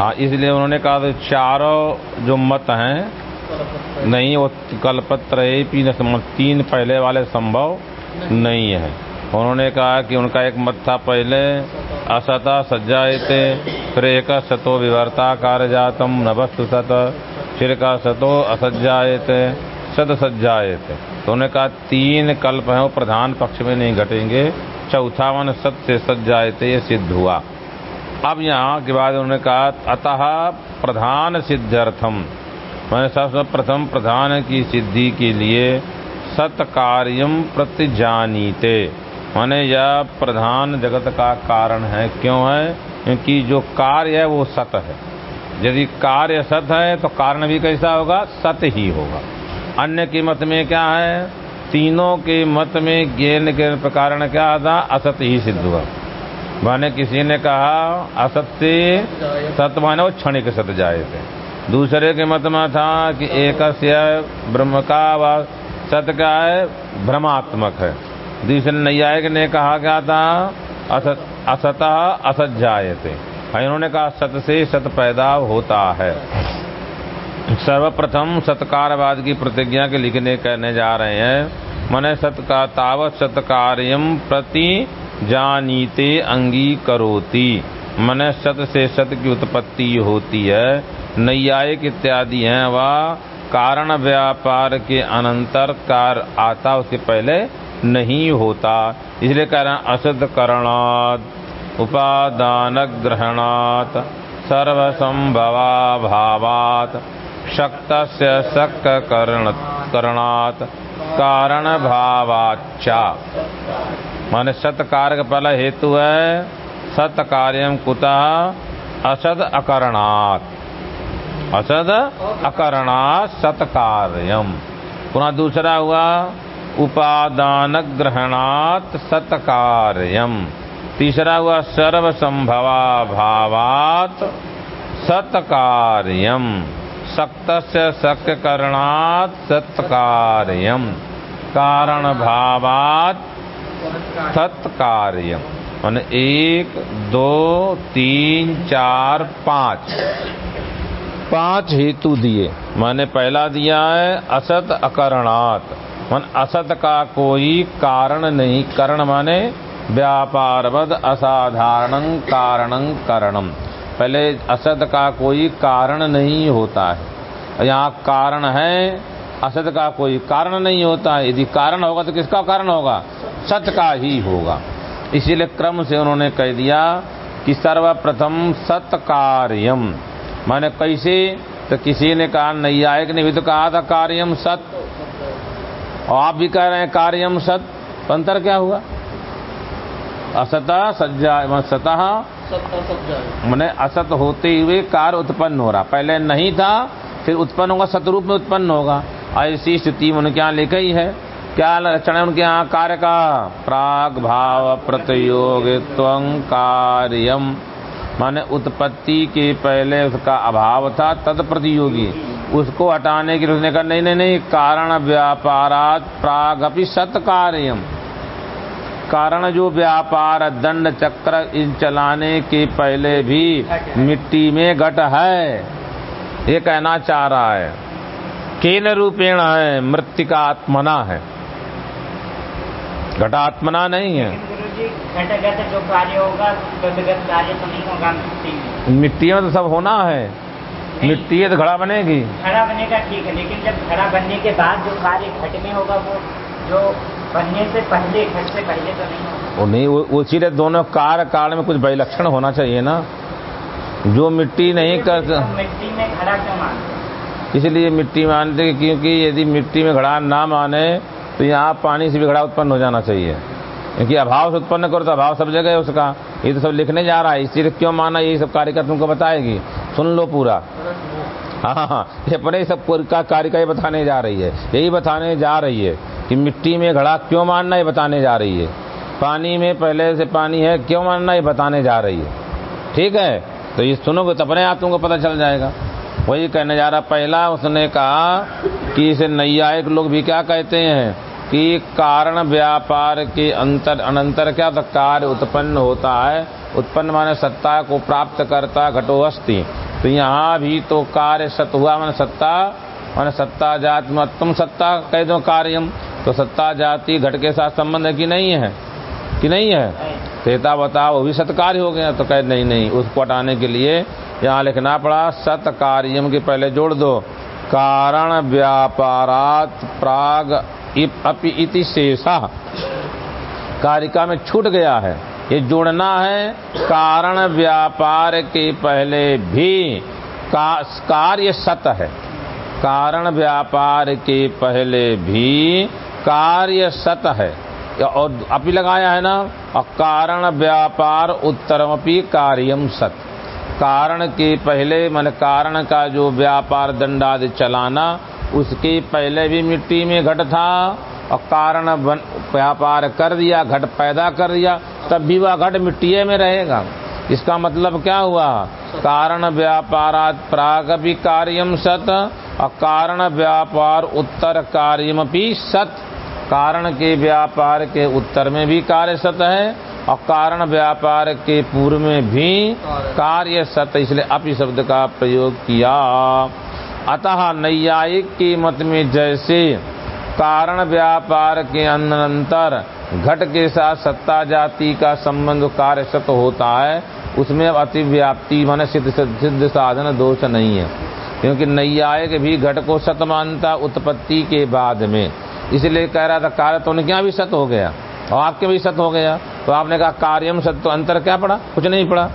हाँ इसलिए उन्होंने कहा चारों जो मत हैं, नहीं, वो कल्पत्र तीन पहले वाले संभव नहीं है। उन्होंने कहा कि उनका एक मत था पहले, असता सज्जाते फिर एक सतो विवर्ता कार्य जातम नभस्तु सत, फिर का सतो असज्जाते सत सज्जाते तो उन्होंने कहा, तीन कल्प हैं, वो प्रधान पक्ष में नहीं घटेंगे, चौथावन सत से सज्जाते ये सिद्ध हुआ। अब यहाँ के बाद उन्होंने कहा, अतः प्रधान सिद्ध्यर्थम। मैंने सबसे प्रथम प्रधान की सिद्धि के लिए सत्कार्यम प्रति जानीते माने यह प्रधान जगत का कारण है। क्यों है? क्योंकि जो कार्य है वो सत है। यदि कार्य सत है तो कारण भी कैसा होगा? सत ही होगा। अन्य के मत में क्या है? तीनों के मत में ज्ञान के कारण क्या था? असत ही सिद्ध हुआ। माने किसी ने कहा असत से सत माने वो क्षणिक सत जाए थे। दूसरे के मत में था कि एक ब्रह्म का व सत का है भ्रमात्मक है। दूसरे नैयायिक ने कहा क्या था, असत असतः असत जाए थे। इन्होंने कहा, सत से सत पैदा होता है। सर्वप्रथम सत्कारवाद की प्रतिज्ञा के लिखने कहने जा रहे हैं। मन सत का तावत सत्कार्यम प्रति जानीते अंगी करोती मन सत से सत की उत्पत्ति होती है। नैयायिक इत्यादि हैं वह कारण व्यापार के अनंतर कार आता उसके पहले नहीं होता। इसलिए हैं असद करणात उपादान ग्रहणात सर्वसंभवा भावात शक्त शक करणात, कारण भावाचा माने सत कार्य पहला हेतु है, सत कार्यम कुतः? असद अकरणात। असद अकरणात सत कार्यम पुनः दूसरा हुआ उपादान ग्रहणात सत कार्यम तीसरा हुआ सर्व संभवा भावात सत कार्यम सक्त शक्य करणात सत्कार्यम कारण भावात सत्कार्यम मान एक, दो, तीन, चार, पाँच। पाँच हेतु दिए। मैंने पहला दिया है असत अकरणात। मन असत का कोई कारण नहीं। करण माने व्यापारवद असाधारण कारणं करणम पहले असत का कोई कारण नहीं होता है। यहाँ कारण है, असत का कोई कारण नहीं होता है। यदि कारण होगा तो किसका कारण होगा? सत का ही होगा। इसीलिए क्रम से उन्होंने कह दिया कि सर्वप्रथम सत कार्यम। माने कैसे? तो किसी ने कहा नैयायिक ने भी तो कहा था कार्यम सत। और आप भी कह रहे हैं कार्यम सत। तो अंतर क्या हुआ? असत सज्जा सतः। मैंने असत होते हुए कार्य उत्पन्न हो रहा। पहले नहीं था फिर उत्पन्न होगा सतरूप में उत्पन्न होगा। ऐसी स्थिति उनके यहाँ लिखा ही है। क्या लक्षण है उनके यहाँ कार्य का? प्राग भाव प्रतियोग कार्यम माने उत्पत्ति के पहले उसका अभाव था, तद प्रतियोगी। उसको हटाने के उसने कहा, नहीं नहीं नहीं, कारण व्यापारात प्राग अपनी सत कार्यम कारण जो व्यापार, दंड, चक्र, इन चलाने के पहले भी मिट्टी में घट है। ये कहना चाह रहा है। केन रूपेण है? मृतिका आत्मना है। घटात्मना नहीं है। जो कार्य होगा कार्य तो नहीं होगा मिट्टी में। तो सब होना है। मिट्टी है तो घड़ा बनेगी। घड़ा बनेगा ठीक है लेकिन जब घड़ा बनने के बाद जो कार्य घट में होगा वो जो बनने से पहले घट से पहले तो नहीं होगा। वो नहीं वो इसीलिए दोनों कार्य काल में कुछ विलक्षण होना चाहिए ना। जो मिट्टी नहीं कर तो मिट्टी में घड़ा क्यों मानते इसलिए मिट्टी मानते क्योंकि यदि मिट्टी में घड़ा ना माने तो यहाँ पानी से घड़ा उत्पन्न हो जाना चाहिए। क्योंकि अभाव से उत्पन्न करो तो अभाव सब जगह है उसका। ये तो सब लिखने जा रहा है। इसलिए क्यों माना? ये सब कार्यक्रम तुमको बताएगी। सुन लो पूरा। हाँ हाँ ये अपने सब का कार्य का ये बताने जा रही है। यही बताने जा रही है कि मिट्टी में घड़ा क्यों मानना ये बताने जा रही है। पानी में पहले से पानी है, क्यों मानना ये बताने जा रही है। ठीक है? तो ये सुनोगे तो अपने आप तुमको पता चल जाएगा। वही कहने जा रहा, पहला उसने कहा कि इसे नैयायिक लोग भी क्या कहते हैं? कि कारण व्यापार के अंतर अनंतर क्या तो कार्य उत्पन्न होता है? उत्पन्न माने सत्ता को प्राप्त करता घटो अस्थि तो यहाँ भी तो कार्य सत हुआ, मैंने सत्ता मैंने सत्ता जात तुम सत्ता कह दो कार्यम। तो सत्ता जाति घट के साथ संबंध है कि नहीं है? कि नहीं है? तेता बताओ वो भी सत्कार्य हो गया तो कह नहीं नहीं, उसको हटाने के लिए यहाँ लिखना पड़ा सत कार्यम के पहले जोड़ दो। कारण व्यापारात प्राग अपि इति शेषा। कारिका में छूट गया है। ये जोड़ना है कारण व्यापार के पहले भी। का, कार्य सत है। कारण व्यापार के पहले भी कार्य सत है। और अपी लगाया है ना? और कारण व्यापार उत्तरमपि कार्यम सत। कारण के पहले मन कारण का जो व्यापार दंडादि चलाना उसके पहले भी मिट्टी में घट था और कारण व्यापार कर दिया घट पैदा कर दिया तब भी वह घट मिट्टी में रहेगा। इसका मतलब क्या हुआ? कारण व्यापारात प्राग भी कार्यम सत और कारण व्यापार उत्तर कार्यम भी सत। कारण के व्यापार के उत्तर में भी कार्य सत है और कारण व्यापार के पूर्व में भी कार्य सत इसलिए अपि शब्द का प्रयोग किया। अतः नैयायिक की मत में जैसे कारण व्यापार के अंतर घट के साथ सत्ता जाति का संबंध कार्य सत होता है, उसमें अतिव्याप्ति माने सिद्ध सिद्ध साधन दोष नहीं है। क्योंकि नैयायिक भी घट को सत मानता उत्पत्ति के बाद में। इसलिए कह रहा था, कार्य तो उनके यहाँ भी सत हो गया, और आपके भी सत हो गया। तो आपने कहा, कार्यम सत तो अंतर क्या पड़ा? कुछ नहीं पड़ा।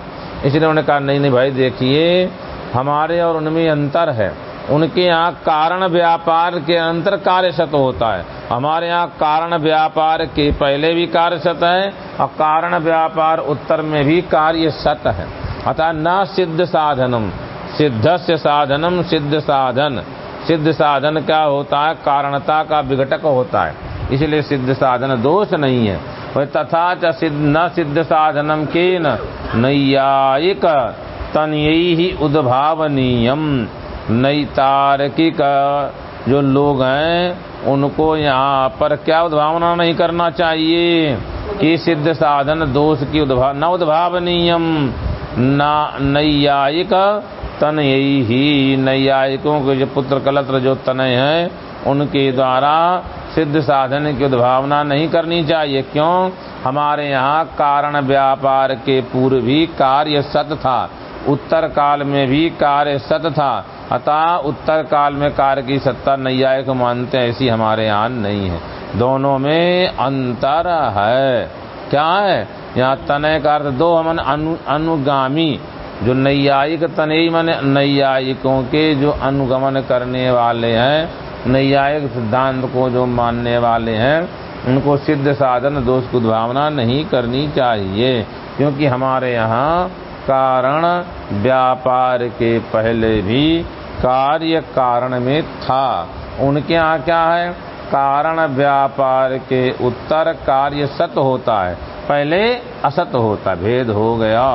इसलिए उन्होंने कहा, नहीं नहीं भाई, देखिए, हमारे और उनमें अंतर है। उनके यहाँ कारण व्यापार के अंतर कार्य सत होता है। हमारे यहाँ कारण व्यापार के पहले भी कार्य सत है और कारण व्यापार उत्तर में भी कार्य सत है। अतः न सिद्ध साधनम। सिद्ध से साधनम सिद्ध साधन। सिद्ध साधन क्या होता है? कारणता का विघटक होता है। इसलिए सिद्ध साधन दोष नहीं है। तथा च सिद्ध न सिद्ध साधनम के नैयायिक तनयी उद्भावनीयम। नैतार्किक जो लोग हैं, उनको यहाँ पर क्या उद्भावना नहीं करना चाहिए? कि सिद्ध साधन दोष की उद्भाव न उद्भावनीयम नैयायिक तन यही ही नैयायिकों के जो पुत्र कलत्र जो तनय हैं, उनके द्वारा सिद्ध साधन की उद्भावना नहीं करनी चाहिए। क्यों? हमारे यहाँ कारण व्यापार के पूर्व भी कार्य सत था। उत्तर काल में भी कार्य सत था। अतः उत्तर काल में कार्य की सत्ता नैयायिक मानते हैं ऐसी हमारे यहाँ नहीं है। दोनों में अंतर है। क्या है? यहाँ तनय का अर्थ दो हमन अनु, अनुगामी जो नैयायिक तनयी मन नैयायिकों के जो अनुगमन करने वाले हैं नैयायिक सिद्धांत को जो मानने वाले हैं उनको सिद्ध साधन दोष की उद्भावना नहीं करनी चाहिए क्योंकि हमारे यहाँ कारण व्यापार के पहले भी कार्य कारण में था। उनके यहाँ क्या है? कारण व्यापार के उत्तर कार्य सत होता है। पहले असत होता, भेद हो गया।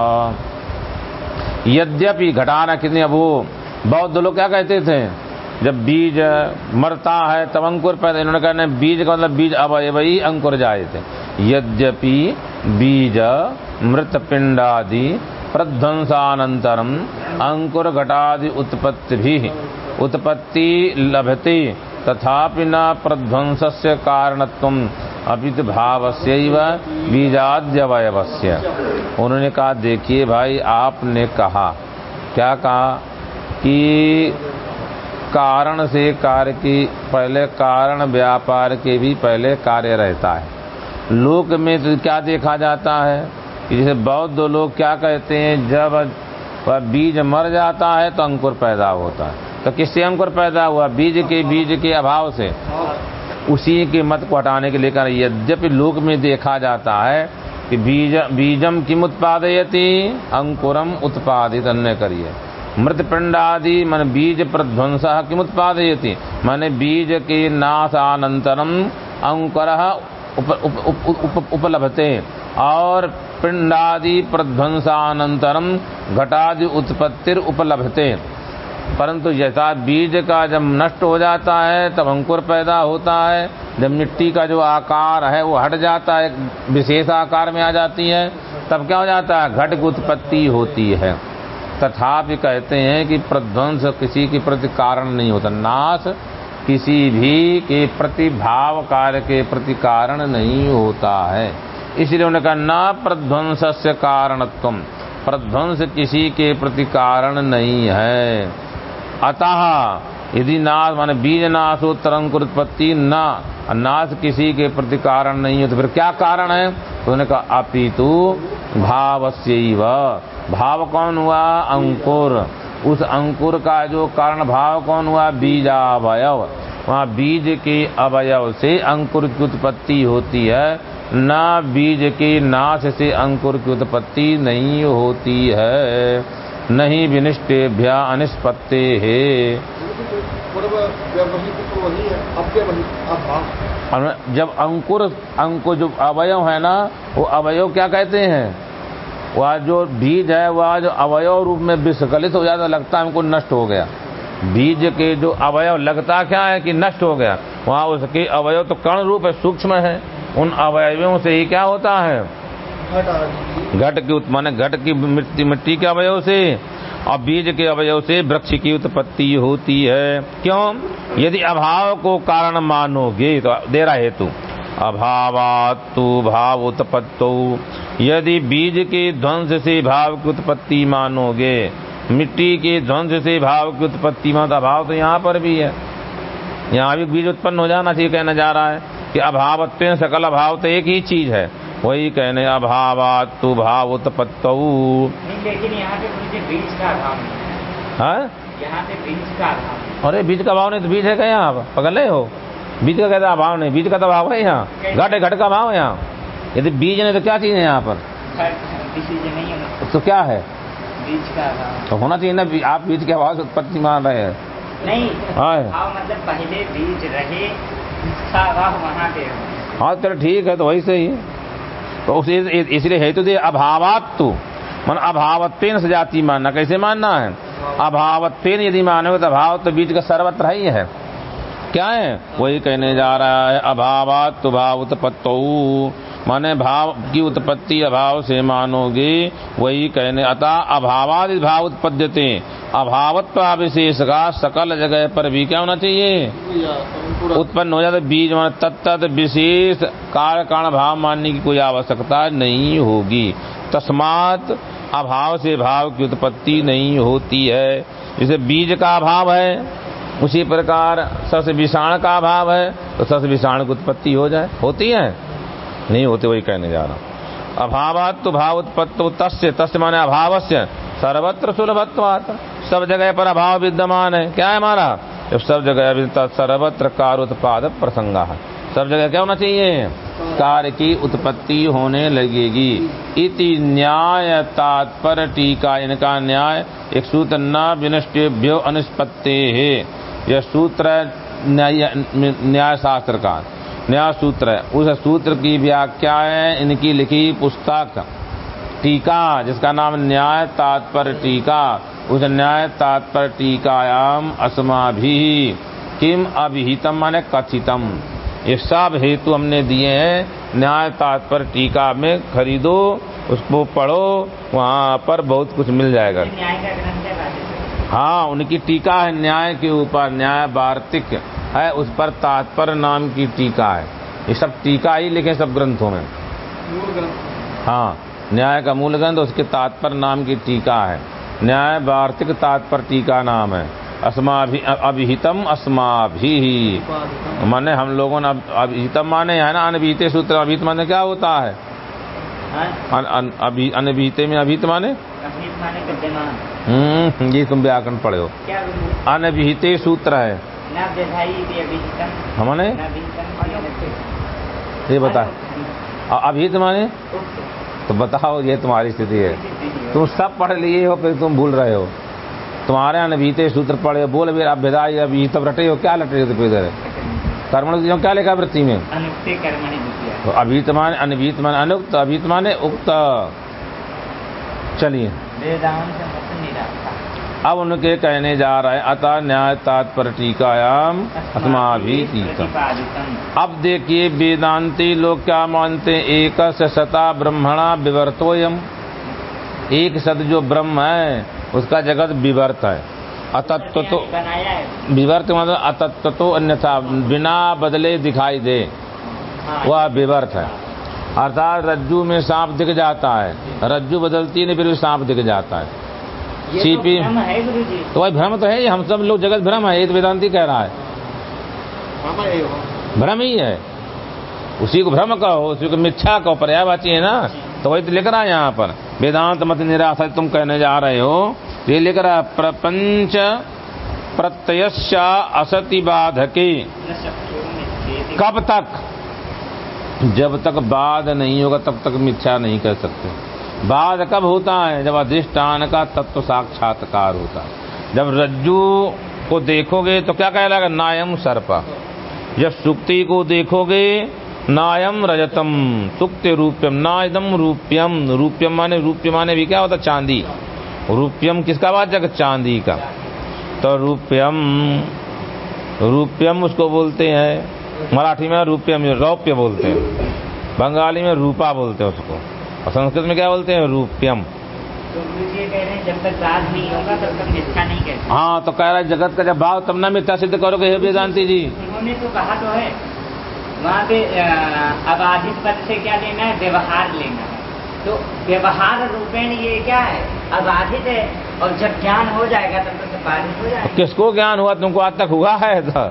यद्यपि घटाना कितने, अब वो बौद्ध लोग क्या कहते थे? जब बीज मरता है, तब अंकुर पैदा, इन्होंने कहना बीज का मतलब बीज अब वही अंकुर जाए थे। यद्यपि बीज, मृत पिंडादि प्रध्वंसानंतरम अंकुर घटादि उत्पत्ति भी उत्पत्ति लभते, तथापि न प्रध्वंस से कारणत्व अपित भाव से बीजाद्यवयवस्य। उन्होंने कहा, देखिए भाई, आपने कहा। क्या कहा? कि कारण से कार्य की, पहले कारण व्यापार के भी पहले कार्य रहता है। लोक में तो क्या देखा जाता है? जैसे दो लोग क्या कहते हैं जब बीज मर जाता है तो अंकुर पैदा होता है। तो किससे अंकुर पैदा हुआ? बीज के बीज के अभाव से। उसी के मत को हटाने के लिए यद्यपि लोक में देखा जाता है कि बीज बीजम किम उत्पादयति अंकुरम उत्पादित अन्य करिए मृत पिंडादि मन बीज प्रध्वंस किम उत्पादयति। माने बीज के नाशानंतरम अंकुर उप, उप, उप, उप, उप, उपलभते और पिंडादि प्रध्वंसानंतरम घटादि उत्पत्तिर उपलभते परंतु जैसा बीज का जब नष्ट हो जाता है, तब अंकुर पैदा होता है, जब मिट्टी का जो आकार है, वो हट जाता है विशेष आकार में आ जाती है, तब क्या हो जाता है? घट की उत्पत्ति होती है। तथापि कहते हैं कि प्रध्वंस किसी के प्रति कारण नहीं होता। नाश किसी भी के प्रति भाव कार्य के प्रति कारण नहीं होता है। इसलिए उन्होंने कहा, न प्रध्वंस से कारणत्व प्रध्वंस किसी के प्रति कारण नहीं है। अतः यदि नाश माने बीज नाश हो तरंकुर उत्पत्ति न नाश किसी के प्रति कारण नहीं है तो फिर क्या कारण है? तो उन्होंने कहा, अपितु भाव से भाव कौन हुआ? अंकुर। उस अंकुर का जो कारण भाव कौन हुआ? बीज बीजावयव। वहाँ बीज के अवयव से अंकुर की उत्पत्ति होती है। न बीज के नाश से अंकुर की उत्पत्ति नहीं होती है। नहीं विनिष्टेभ्य अनिष्पत्ते है। जब अंकुर अंकुर जो अवयव है ना, वो अवयव क्या कहते हैं? वह जो बीज है वह जो अवयव रूप में विस्खलित हो जाता लगता है, हमको नष्ट हो गया। बीज के जो अवयव लगता क्या है कि नष्ट हो गया? वहाँ उसके अवयव तो कर्ण रूप है, सूक्ष्म है। उन अवयवों से ही क्या होता है? घट की उत्पन्न घट की मिट्टी मिट्टी के अवयव से और बीज के अवयव से वृक्ष की उत्पत्ति होती है। क्यों? यदि अभाव को कारण मानोगे तो दे रहा हेतु। अभावातु भाव उत्पत्तो। यदि बीज के ध्वंस से भाव की उत्पत्ति मानोगे मिट्टी के ध्वंस से भाव की उत्पत्ति में अभाव तो यहाँ पर भी है। यहाँ भी बीज उत्पन्न हो जाना चाहिए कहना जा रहा है। कि अभाव सकल अभाव तो एक ही चीज़ है। वही कहने अभाव तु भाव उत्पत्त लेकिन यहाँ पे बीज का अभाव है। अरे बीज का अभाव नहीं तो बीज है क्या यहाँ पकड़ हो। बीज का कहते अभाव नहीं। बीज का तो अभाव है यहाँ। घट घट का अभाव है यहाँ। यदि बीज नहीं तो क्या चीज़ है यहाँ पर? तो क्या है? बीज का तो होना चाहिए ना आप बीज के अभाव से उत्पत्ति मान रहे हैं। नहीं। हाँ मतलब पहले बीज रहे हाँ चलो ठीक है तो वही सही है। तो इसलिए हेतु दे अभावात तू मन अभावत्वेन से जाति मानना, कैसे मानना है? अभावत्वेन यदि मानोगे तो अभाव तो बीज का सर्वत्र ही है। क्या है? वही कहने जा रहा है अभावात भाव उत्पत्तो माने भाव की उत्पत्ति अभाव से मानोगे, वही कहने, अतः अभावादि भाव उत्पद्यते। अभावत्व विशेष का सकल जगह पर भी क्या होना चाहिए? उत्पन्न हो जाता बीज, मान तत्त विशेष कार्य कारण भाव मानने की कोई आवश्यकता नहीं होगी। तस्मात अभाव से भाव की उत्पत्ति नहीं होती है। जैसे बीज का अभाव है, उसी प्रकार सस विषाण का अभाव है तो सस विषाण की उत्पत्ति हो जाए, होती है। नहीं होते, वही कहने जा रहा अभाव तो भाव उत्पत्त तस्य तस्य माने अभाव से सर्वत्र सुलभत्वात सब जगह पर अभाव विद्यमान है। क्या है हमारा जब सब जगह सर्वत्र कार उत्पाद प्रसंग है। सब जगह क्या होना चाहिए? कार्य की उत्पत्ति होने लगेगी। इति न्याय तात्पर टीका इनका न्याय, एक सूत्र न विनष्टेभ्यो अनुष्पत्ति। है यह सूत्र न्याय शास्त्र का। न्याय सूत्र है। उस सूत्र की व्याख्या है, इनकी लिखी पुस्तक। टीका, जिसका नाम न्याय तात्पर्य टीका। उस न्याय तात्पर्य टीकायाम अस्मा भी किम अभिहितम माने कथितम। ये सब हेतु हमने दिए हैं, न्याय तात्पर्य टीका में खरीदो, उसको पढ़ो, वहाँ पर बहुत कुछ मिल जाएगा। हाँ उनकी टीका है न्याय के ऊपर न्याय वार्तिक है उस पर तात्पर्य नाम की टीका है। ये सब टीका ही लिखे सब ग्रंथों में। हाँ न्याय का मूल ग्रंथ उसके तात्पर्य नाम की टीका है। न्याय वार्तिक तात्पर्य टीका नाम है। अस्माभि अभिहितम अस्माभि माने हम लोगों ने अभिहितम माने है ना अनभिहित सूत्र अभिहित माने क्या होता है? हाँ? अनभिहित में अभिहित माने? हम्म ये तुम व्याकरण पढ़े हो। अनभिहित सूत्र है। हमने? ये बता। अभिहित माने तो बताओ ये तुम्हारी स्थिति है। तुम सब पढ़ लिए हो फिर तुम भूल रहे हो। तुम्हारे यहाँ सूत्र पढ़े बोल भी अभ्यदाय अभी तब रटे हो क्या लटे हो इधर? कर्मण क्या लिखा वृत्ति में? तो अभित माने अनभित माने अनुक्त अभित माने उक्त। चलिए। अब उनके कहने जा रहे हैं, अतः न्याय तात्पर्य टीकायाम अस्माभित। अब देखिए, वेदांती लोग क्या मानते हैं? एक सता ब्रह्मणा विवर्तोयम। एक सत जो ब्रह्म है, उसका जगत विवर्त है। अतत्व तो विवर्त मतलब अतत्व तो अन्यथा, बिना बदले दिखाई दे, वह विवर्त है। अर्थात रज्जू में सांप दिख जाता है। रज्जू बदलती नहीं, फिर भी सांप दिख जाता है। सीपी जी तो वही भ्रम तो है हम सब लोग जगत भ्रम है ये तो वेदांति कह रहा है। भ्रम ही है उसी को भ्रम कहो उसी को मिथ्या कहो पर्यायवाची है ना? तो वही तो लिख रहा है यहाँ पर। वेदांत मत निराशा तुम कहने जा रहे हो। ये लिख रहा है प्रपंच प्रत्ययश्चा असति बाधके। कब तक? जब तक बाध नहीं होगा तब तक मिथ्या नहीं कह सकते। बाद कब होता है? जब अधिष्ठान का तत्व साक्षात्कार होता है। जब रज्जू को देखोगे तो क्या कहलाएगा? नायम सर्प। जब सुक्ति को देखोगे, नायम रजतम। सुक्ति रूप्यम, नायदम रूप्यम। रूप्यम माने, रूप्य माने भी क्या होता चांदी। रूप्यम किसका वाचक चांदी का। तो रूप्यम रूप्यम उसको बोलते हैं। मराठी में रूप्यम, रौप्य बोलते हैं। बंगाली में रूपा बोलते हैं उसको। और संस्कृत में क्या बोलते हैं? रूप्यम। तो हैं जब तक नहीं होगा तब तक मिथ्या नहीं कहते। हाँ तो कह रहा है जगत का जब भाव तब ना मिथ्या सिद्ध करोगे हे वेदांति जी। उन्होंने तो कहा तो है वहाँ पे अबाधित पद से क्या लेना है? व्यवहार लेना है। तो व्यवहार रूपेण ये क्या है? अबाधित है और जब ज्ञान हो जाएगा तब तक बाधित हो जाएगा। किसको ज्ञान हुआ? तुमको आज तक हुआ है तो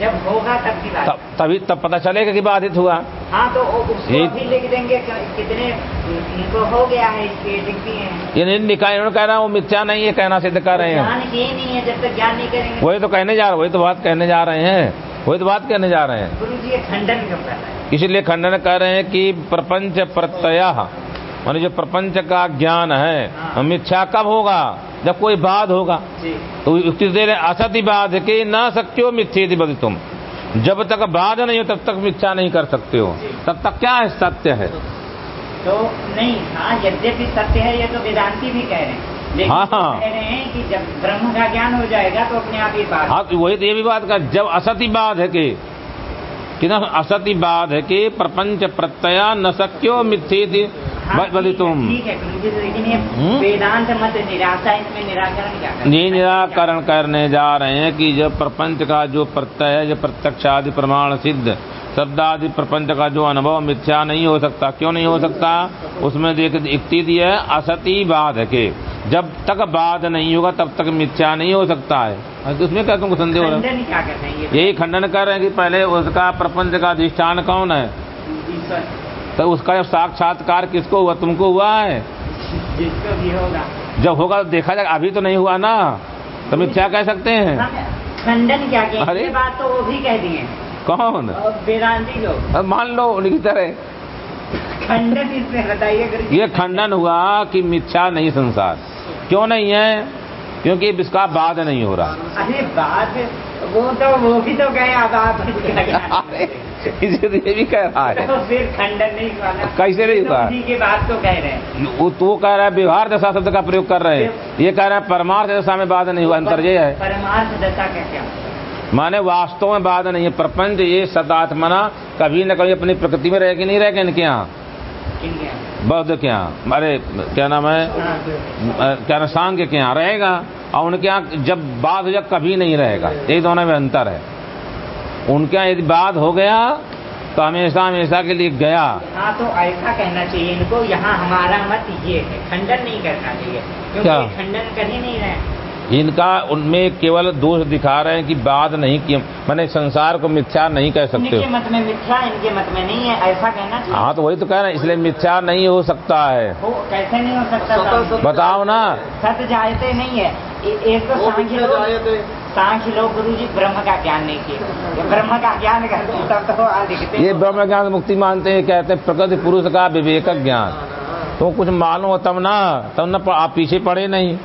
जब होगा तब की बात। तभी तब पता चलेगा कि बाधित हुआ। हाँ तो उसको ये- लिख देंगे कितने उनको हो गया है इसके लिख दिए ये नहीं निकाय कह रहा है वो मिथ्या नहीं है कहना सिद्ध कर रहे हैं। किए नहीं है जब तक ज्ञान नहीं करेंगे। वही तो कहने जा रहे वही तो बात कहने जा रहे हैं। वही तो बात कहने जा रहे हैं। गुरु जी ये खंडन क्यों कर रहे हैं? इसीलिए खंडन कर रहे हैं कि प्रपंच प्रत्यय माने जो प्रपंच का ज्ञान है हाँ। मिथ्या कब होगा? जब कोई बाध होगा तो युक्ति दे रहे हैं, असति बाध के न सक्यो मिथ्येति बदि तुम। जब तक बाध नहीं हो तब तक मिथ्या नहीं कर सकते हो। तब तक क्या है सत्य है? तो नहीं हाँ यद्यपि सत्य है ये तो वेदांति भी कह रहे हैं। हाँ, हाँ। कह रहे हैं कि जब ब्रह्म का ज्ञान हो जाएगा तो अपने आप ही बात हाँ तो वही तो ये भी बात कर जब असति बाध है के कि ना असति बाध है के प्रपंच प्रत्यय न सक्यो मिथ्येति हाँ, तुम है हम्म? वेदांत मत निराशा इसमें निराकरण ये निराकरण करने जा रहे हैं कि जब प्रपंच का जो प्रत्यय है जो प्रत्यक्ष आदि प्रमाण सिद्ध शब्द आदि प्रपंच का जो अनुभव मिथ्या नहीं हो सकता। क्यों नहीं हो सकता? उसमें देख युक्ति दी है असति बाध के जब तक बाध नहीं होगा तब तक मिथ्या नहीं हो सकता हाँ, तो उसमें क्या तुमको संदेह हो रहा है? क्या हैं यही खंडन कर रहे हैं कि पहले उसका प्रपंच का अधिष्ठान कौन है? तो उसका जब साक्षात्कार किसको हुआ? तुमको हुआ है? जिसको भी होगा। जब होगा तो देखा जाएगा अभी तो नहीं हुआ ना। तो मिथ्या कह सकते हैं? खंडन क्या किया? अरे? बात तो वो भी कह दिए। कौन? वेदांती लोग। मान लो उनकी तरह। खंडन इसमें बताइए ये खंडन हुआ कि मिथ्या नहीं संसार। क्यों नहीं है? क्योंकि इसका बाद नहीं हो रहा। अरे बात वो तो वो भी तो गए आबाद। अरे इसे तो ये भी कह रहा है। तो फिर खंडन नहीं हुआ कैसे नहीं तो हुआ? उसी के बात तो कह रहे हैं। वो तो वो कह रहा है व्यवहार दशा शब्द का प्रयोग कर रहे हैं। ये कह रहा है परमार्थ दशा में बाद नहीं हुआ अंतर ये है। परमार्थ दशा कैसे? माने वास्तव में बाद नहीं है प्रपंच ये सदात्मना कभी न कभी अपनी प्रकृति में रहेगी नहीं रहेगा इनके यहाँ। बौद्ध के यहाँ। अरे क्या नाम हाँ, क्या नाम? सांग के यहाँ। रहेगा। और उनके यहाँ जब बात हो जाए कभी नहीं रहेगा। यही दोनों में अंतर है। उनके यहाँ यदि बाद हो गया तो हमेशा हमेशा के लिए गया। हाँ तो ऐसा कहना चाहिए इनको यहाँ हमारा मत ये है खंडन नहीं करना चाहिए। क्योंकि खंडन कर ही नहीं रहे। इनका उनमें केवल दोष दिखा रहे हैं कि बात नहीं किया मैंने संसार को मिथ्या नहीं कह सकते इनके मत में मिथ्या इनके मत में नहीं है ऐसा कहना हाँ तो वही तो कह रहे हैं इसलिए मिथ्या नहीं हो सकता है। कैसे नहीं हो सकता? था? बताओ ना। सत जायते नहीं है। एक तो सांख्य लोग सांख्य लोग गुरु जी ब्रह्म का ज्ञान नहीं किए। ब्रह्म का ज्ञान करते तब तो ये ब्रह्म ज्ञान मुक्ति मानते हैं कहते हैं प्रकृति पुरुष का विवेक ज्ञान। तो कुछ मालूम हो तब ना तब ना आप पीछे पड़े नहीं।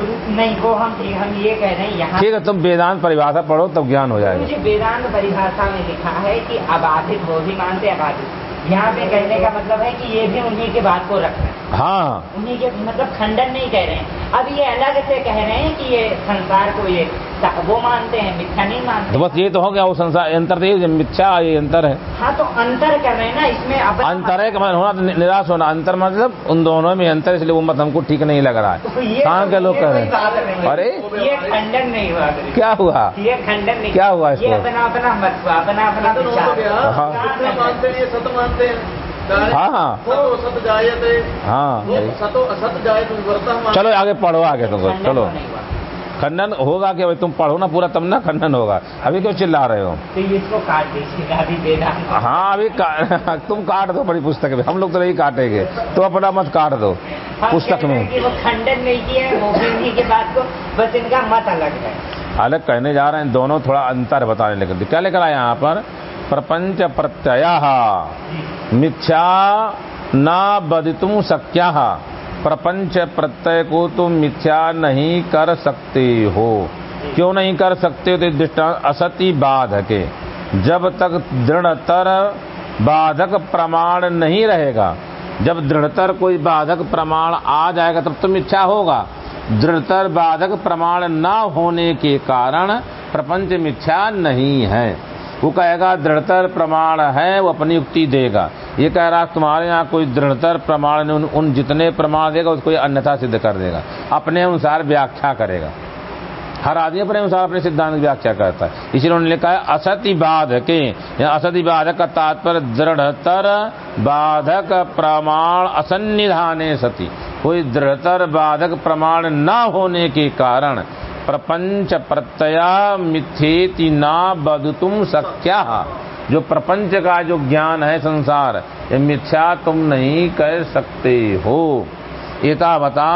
नहीं वो हम हम ये कह रहे हैं यहाँ ठीक है तुम वेदांत परिभाषा पढ़ो तब ज्ञान हो जाएगा। मुझे वेदांत परिभाषा में लिखा है कि अबाधित वो भी मानते अबाधित। यहाँ पे कहने का मतलब है कि ये भी उन्हीं के बात को रख रहे हैं। हाँ। उन्हीं के मतलब खंडन नहीं कह रहे हैं। अब ये अलग से कह रहे हैं कि ये संसार को ये वो मानते हैं मिथ्या नहीं मानते तो बस ये तो हो गया वो संसार अंतर तो ये मिथ्या ये अंतर है। हाँ तो अंतर कर रहे हैं ना इसमें अंतर है कि मैं होना तो निराश होना अंतर मतलब उन दोनों में अंतर इसलिए वो मत हमको ठीक नहीं लग रहा तो है ये कहाँ के लोग ये कह रहे हैं। अरे? ये खंडन नहीं हुआ। क्या हुआ? ये खंडन नहीं। क्या हुआ इसको? अपना अपना मत हुआ अपना अपना तो हो हाँ। मानते हैं ये सत मानते हैं। हाँ हाँ। सत जायते। हाँ सतो असत जायते चलो आगे पढ़ो आगे तुमको चलो। तो। खंडन होगा कि भाई तुम पढ़ो ना पूरा तब ना खंडन होगा। अभी क्यों चिल्ला रहे हो? तो इसको काट अभी हाँ अभी का, तुम काट दो बड़ी पुस्तक में। हम लोग तो नहीं काटेंगे। तो अपना मत काट दो पुस्तक में। कि वो खंडन नहीं किया है की बात को बस इनका मत अलग है। अलग कहने जा रहे हैं दोनों थोड़ा अंतर बताने लेकर क्या लेकर आए यहाँ पर? प्रपंच प्रत्यय। मिथ्या न बदितुम शक्या। प्रपंच प्रत्यय को तुम मिथ्या नहीं कर सकते हो। क्यों नहीं कर सकते हो? तो दृष्टांत असति बाधक। जब तक दृढ़तर बाधक प्रमाण नहीं रहेगा, जब दृढ़तर कोई बाधक प्रमाण आ जाएगा, तब तो मिथ्या होगा। दृढ़तर बाधक प्रमाण न होने के कारण प्रपंच मिथ्या नहीं है। वो कहेगा दृढ़तर प्रमाण है वो अपनी युक्ति देगा। ये कह रहा तुम्हारे यहाँ कोई दृढ़तर प्रमाण उन, उन जितने प्रमाण देगा उसको अन्यथा सिद्ध कर देगा। अपने अनुसार व्याख्या करेगा। हर आदमी अपने अनुसार अपने सिद्धांत की व्याख्या करता है। इसीलिए उन्होंने लिखा है असति बाधके। या असति बाधक का तात्पर्य दृढ़तर बाधक प्रमाण असन्निधाने सती। कोई दृढ़तर बाधक प्रमाण न होने के कारण प्रपंच प्रत्यया मिथ्येति ना बदुतुम सक्या जो प्रपंच का जो ज्ञान है संसार ये मिथ्या तुम नहीं कर सकते हो। एता बता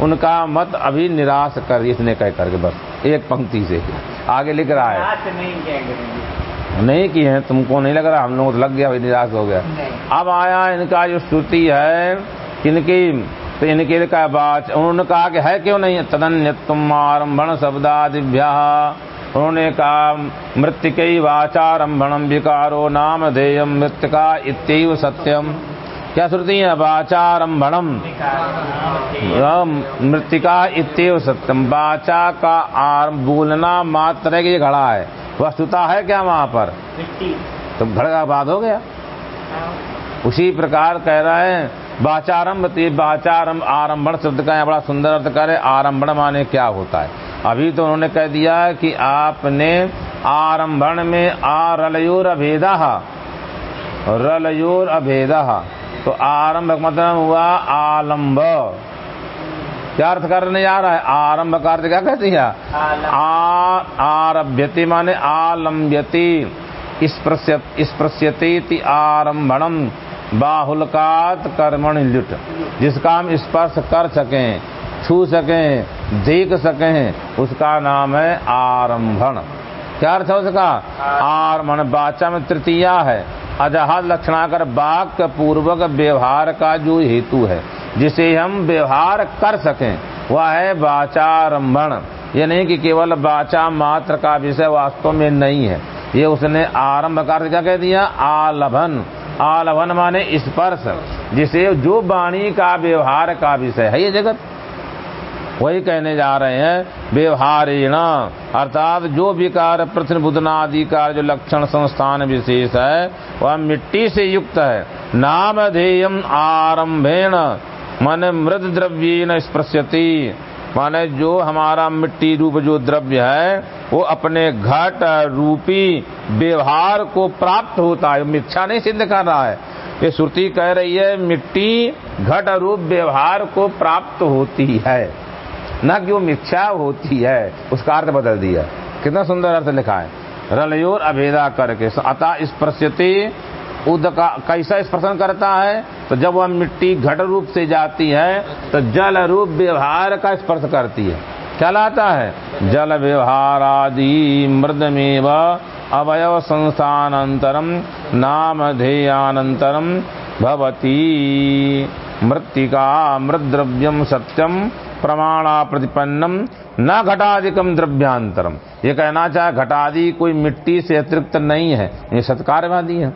उनका मत अभी निराश कर इसने कह करके बस एक पंक्ति से आगे लिख रहा है। नहीं किया करेंगे नहीं की है तुमको नहीं लग रहा हम लोग तो लग गया निराश हो गया। अब आया इनका जो श्रुति है इनकी तो इनके का बात उन्होंने कहा कि है क्यों नहीं? तदन्य तुम आरम्भण शब्दादिभ्य। उन्होंने कहा मृतिकई वाचारंभणम विकारो नाम धेयम मृतिका इत्यव सत्यम क्या श्रुति है? वाचारंभणम मृतिका इतव सत्यम वाचा का आरंभ बोलना मात्र है कि घड़ा है। वस्तुता है क्या वहाँ पर? तो घड़ का बात हो गया। उसी प्रकार कह रहे हैं वाचारंभ ते वाचारंभ आरंभण शब्द का यहाँ बड़ा सुंदर अर्थ करे आरंभण माने क्या होता है? अभी तो उन्होंने कह दिया कि आपने आरंभण में आ रलयोर अभेदा रलयोर अभेदा। तो आरंभ का मतलब हुआ आलंब। क्या अर्थ करने जा रहा है? आरंभ का अर्थ क्या कहती है? आ आरभ्यति माने आलम्ब्यति स्पृश्यते आरंभणम। बाहुलकात कर्मण लुट। जिसका हम स्पर्श कर सकें, छू सकें, देख सकें, उसका नाम है आरंभण। क्या अर्थ है उसका? आरमण वाचा में तृतीया है। अजहद लक्षणाकर वाक्य पूर्वक व्यवहार का जो हेतु है, जिसे हम व्यवहार कर सकें, वह है वाचारंभण। ये नहीं कि केवल वाचा मात्र का विषय वास्तव में नहीं है। ये उसने आरंभ कर क्या कह दिया? आलभन। आलभन माने स्पर्श, जिसे जो वाणी का व्यवहार का विषय है, ये जगत। वही कहने जा रहे हैं, व्यवहारेण, अर्थात जो विकार, प्रश्न बुधना आदि का जो लक्षण, संस्थान विशेष है, वह मिट्टी से युक्त है। नाम ध्येयम आरंभेण, मन मृद द्रव्य स्पृश्यति। माने जो हमारा मिट्टी रूप जो द्रव्य है, वो अपने घट, रूपी व्यवहार को प्राप्त होता है। मिथ्या नहीं सिद्ध कर रहा है। ये श्रुति कह रही है, मिट्टी घट, रूप व्यवहार को प्राप्त होती है। न कि वो मिथ्या होती है। उसका अर्थ बदल दिया। कितना सुंदर अर्थ लिखा है। रलयोर अभेदा करके। अतः स्पर्शते उद का कैसा स्पर्शन करता है? तो जब वह मिट्टी घट रूप से जाती है तो जल रूप व्यवहार का स्पर्श करती है। क्या लाता है? जल व्यवहार आदि मृदमेव अवयव संस्थानंतरम, नाम ध्येयानंतरम भवती। मृत्तिका मृद्रव्यम सत्यम, प्रमाणा प्रतिपन्नम, न घटाधिकम द्रव्यांतरम। ये कहना चाहे घटादि कोई मिट्टी से अतिरिक्त नहीं है, ये सत्कारवादी है।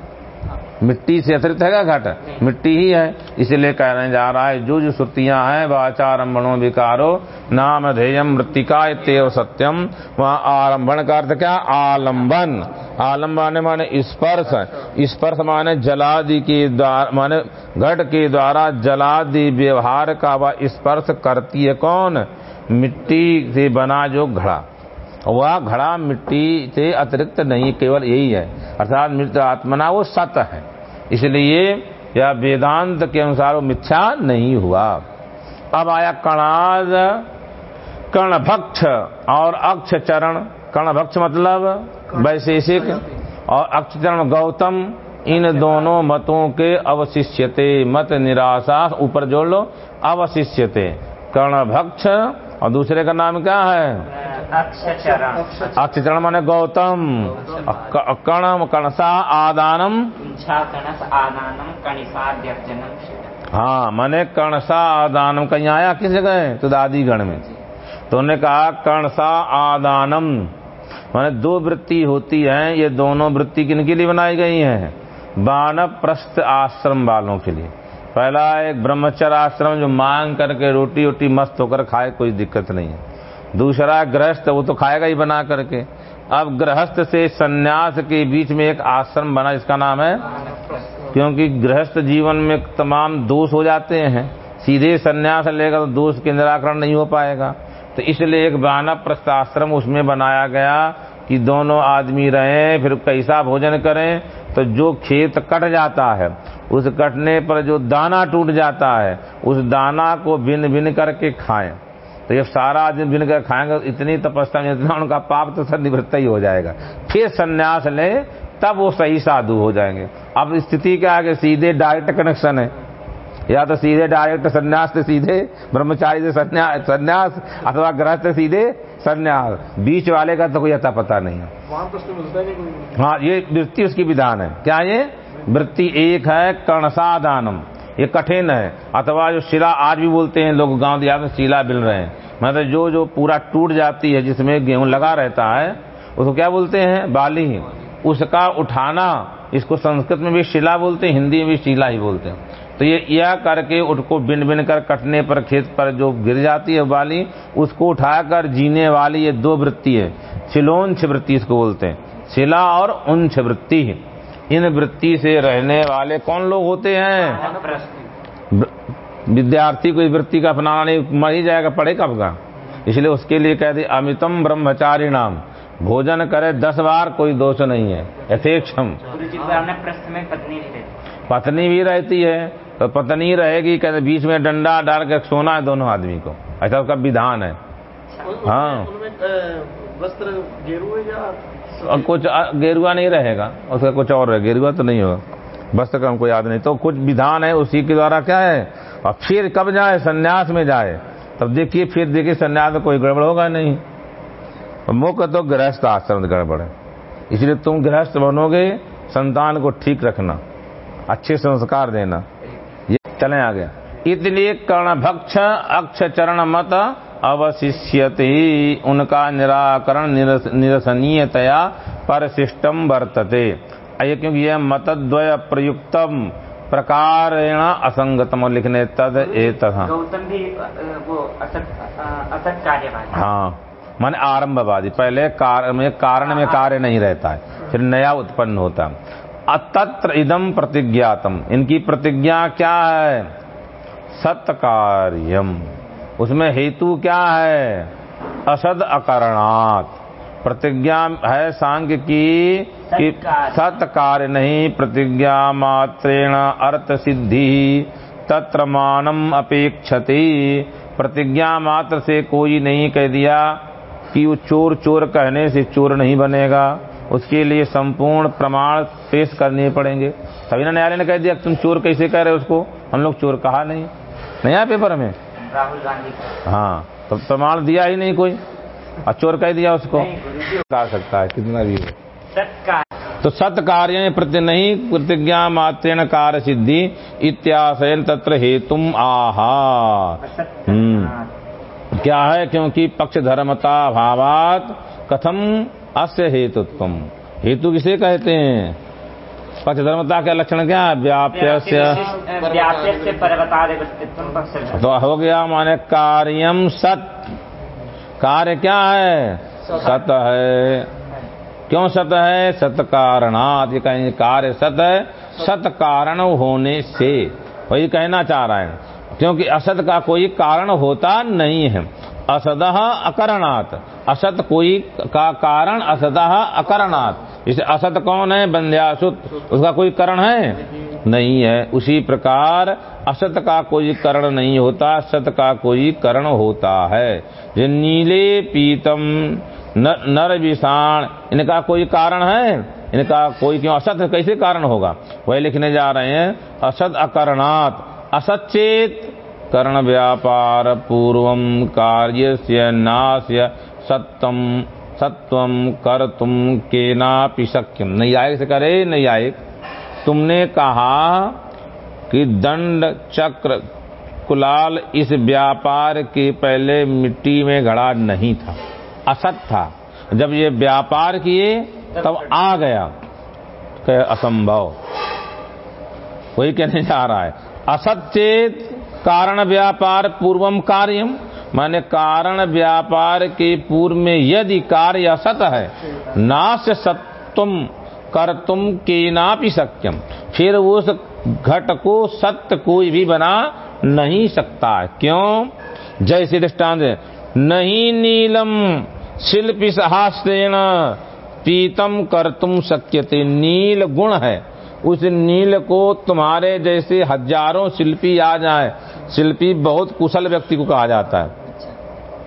मिट्टी से अतिरिक्त है घट? मिट्टी ही है। इसलिए कहने जा रहा है जो जो श्रुतियाँ हैं वाचारंभणो विकारो, नाम ध्येयम मृतिका इत्येव सत्यम वहाँ आरंभण का अर्थ क्या? आलंबन। आलंबन माने स्पर्श। स्पर्श माने जलादि के द्वारा, माने घट के द्वारा जलादि व्यवहार का वह स्पर्श करती है कौन? मिट्टी से बना जो घड़ा। वह घड़ा मिट्टी से अतिरिक्त नहीं केवल यही है। अर्थात मृत आत्मना वो सत है। इसलिए यह वेदांत के अनुसार वो मिथ्या नहीं हुआ। अब आया कणाद कर्णभक्ष और अक्ष चरण कर्णभक्ष मतलब वैशेषिक और अक्ष चरण गौतम इन दोनों मतों के अवशिष्यते। मत निराशा ऊपर जोड़ लो अवशिष्यते। कर्णभक्ष और दूसरे का नाम क्या है? अक्षचरण अक्षचरण माने गौतम कणम कणसा आदानम। कणस आदानम शिवम। हाँ माने कणसा आदानम। कहीं आया किस जगह है? तो दादी गण में। तो उन्होंने कहा कणसा आदानम। माने दो वृत्ति होती है। ये दोनों वृत्ति किन के लिए बनाई गई है? वानप्रस्थ आश्रम वालों के लिए। पहला एक ब्रह्मचर्य आश्रम जो मांग करके रोटी वोटी मस्त होकर खाए कोई दिक्कत नहीं है। दूसरा गृहस्थ वो तो खाएगा ही बना करके। अब गृहस्थ से सन्यास के बीच में एक आश्रम बना, जिसका नाम है, क्योंकि गृहस्थ जीवन में तमाम दोष हो जाते हैं। सीधे सन्यास लेगा तो दोष के निराकरण नहीं हो पाएगा। तो इसलिए एक बहाना वानप्रस्थ आश्रम उसमें बनाया गया कि दोनों आदमी रहें, फिर कैसा भोजन करें तो जो खेत कट जाता है, उस कटने पर जो दाना टूट जाता है, उस दाना को भिन्न भिन्न करके खाएँ। तो ये सारा दिन बिन कर खाएँगे तो इतनी तपस्या में इतना उनका पाप तो सब निवृत्त ही हो जाएगा। फिर सन्यास ले तब वो सही साधु हो जाएँगे। अब स्थिति क्या है कि सीधे डायरेक्ट कनेक्शन है। या तो सीधे डायरेक्ट सन्यास से सीधे ब्रह्मचारी से सन्यास सन्यास अथवा ग्रह से सीधे संन्यास। बीच वाले का तो कोई अता पता नहीं है। हाँ ये वृत्ति उसकी विधान है। क्या ये? वृत्ति एक है कर्णसादानम ये कठिन है। अथवा जो शिला आज भी बोलते हैं, लोग गाँव दिया में शिला बिल रहे हैं। मतलब जो जो पूरा टूट जाती है, जिसमें गेहूँ लगा रहता है, उसको क्या बोलते हैं? बाली। उसका उठाना, इसको संस्कृत में भी शिला बोलते हैं, हिंदी में भी शिला ही बोलते हैं। तो ये यह करके उसको बिन बिन कर कटने पर, खेत पर जो गिर जाती है बाली, उसको उठाकर जीने वाली ये दो वृत्ति है। शिलोंछ वृत्ति इसको बोलते हैं। शिला और उंछ वृत्ति इन वृत्ति से रहने वाले कौन लोग होते हैं? विद्यार्थी को इस वृत्ति का अपनाना नहीं मर ही जाएगा पढ़े कब का? इसलिए उसके लिए कहते अमितम ब्रह्मचारी नाम। भोजन करे दस बार कोई दोष नहीं है। यथेक्षम। पत्नी नहीं रहती पत्नी भी रहती है तो पत्नी रहेगी कहते बीच में डंडा डाल के सोना है दोनों आदमी को। ऐसा उसका विधान है। हाँ। वस्त्र गेरू है या और कुछ गेरुआ नहीं रहेगा, उसका कुछ और है गेरुआ तो नहीं होगा। बस तक हमको याद नहीं। तो कुछ विधान है उसी के द्वारा क्या है? और फिर कब जाए? सन्यास में जाए। तब देखिए, फिर देखिए सन्यास में कोई गड़बड़ होगा नहीं। मुख्य तो गृहस्थ आश्रम गड़बड़ है। इसलिए तुम गृहस्थ बनोगे, संतान को ठीक रखना, अच्छे संस्कार देना। ये चले आ गया आगे। इसलिए कर्णभक्ष अक्ष चरण मत अवशिष्यति। उनका निराकरण निरस, निरसनीयतया परशिष्टम वर्तते। क्योंकि यह मतद्वय प्रयुक्तम प्रकारेण असंगतम और लिखने तद ए तथा गौतम भी वो असत असत कार्यवादी हाँ माने आरंभवादी। पहले कार में कारण में कार्य नहीं रहता है फिर नया उत्पन्न होता है। अतत्र इदम प्रतिज्ञातम। इनकी प्रतिज्ञा क्या है? सत्य कार्यम उसमें हेतु क्या है? असद अकरणात। प्रतिज्ञा है सांख्य की कि कार्य नहीं प्रतिज्ञा मात्रेण अर्थ सिद्धि तत्र मानम अपेक्षति। प्रतिज्ञा मात्र से कोई नहीं कह दिया कि वो चोर चोर कहने से चोर नहीं बनेगा। उसके लिए संपूर्ण प्रमाण पेश करने पड़ेंगे। तभी ना न्यायालय ने कह दिया तुम चोर कैसे कह रहे हो उसको? हम लोग चोर कहा नहीं। नया पेपर में राहुल गांधी हाँ तो प्रमाण दिया ही नहीं कोई। और चोर कह दिया उसको। कर सकता है कितना भी हो। तो सत्य कार्य में प्रति नहीं प्रतिज्ञा मात्रेण कार्य सिद्धि इत्याशयन तत्र हेतु आहा हम्म। क्या है? क्योंकि पक्ष धर्मता भावात कथम अस्य हेतुत्व हेतु किसे कहते हैं? पक्षधर्मता का लक्षण क्या है? व्याप्य तो हो गया माने कार्यम सत। कार्य क्या है? सत है। क्यों सत है? सत कारणात। ये कहेंगे कार्य सत है। सत कारण होने से। वही कहना चाह रहा है। क्योंकि असत का कोई कारण होता नहीं है। असद अकरणात। असत कोई का कारण असद अकरणात। इसे असत कौन है? बंध्यासुत। उसका कोई कारण है? नहीं है। उसी प्रकार असत का कोई कारण नहीं होता सत का कोई कारण होता है। ये नीले पीतम नर विषाण, इनका कोई कारण है? इनका कोई क्यों? असत कैसे कारण होगा? वही लिखने जा रहे हैं असत अकरणात। असचेत कर्ण व्यापार पूर्वम कार्य नास्य सत्यम सत्वम कर तुम के केनापि शक्यम नैयायिक से करे, नैयायिक। तुमने कहा कि दंड चक्र कुलाल इस व्यापार के पहले मिट्टी में घड़ा नहीं था। असत था। जब ये व्यापार किए, तब आ गया। असंभव। वही कहने जा रहा है। असत चेत कारण व्यापार पूर्वम कार्यम माने कारण व्यापार के पूर्व में यदि कार्य असत है नाश सत्वम कर तुम के नापी सक्यम फिर उस घट को सत्य कोई भी बना नहीं सकता क्यों? जैसे दृष्टांत। है, नहीं नीलम शिल्पी सहास्त्रेण पीतम कर तुम सक्यते नील गुण है। उस नील को तुम्हारे जैसे हज़ारों शिल्पी आ जाए। शिल्पी बहुत कुशल व्यक्ति को कहा जाता है।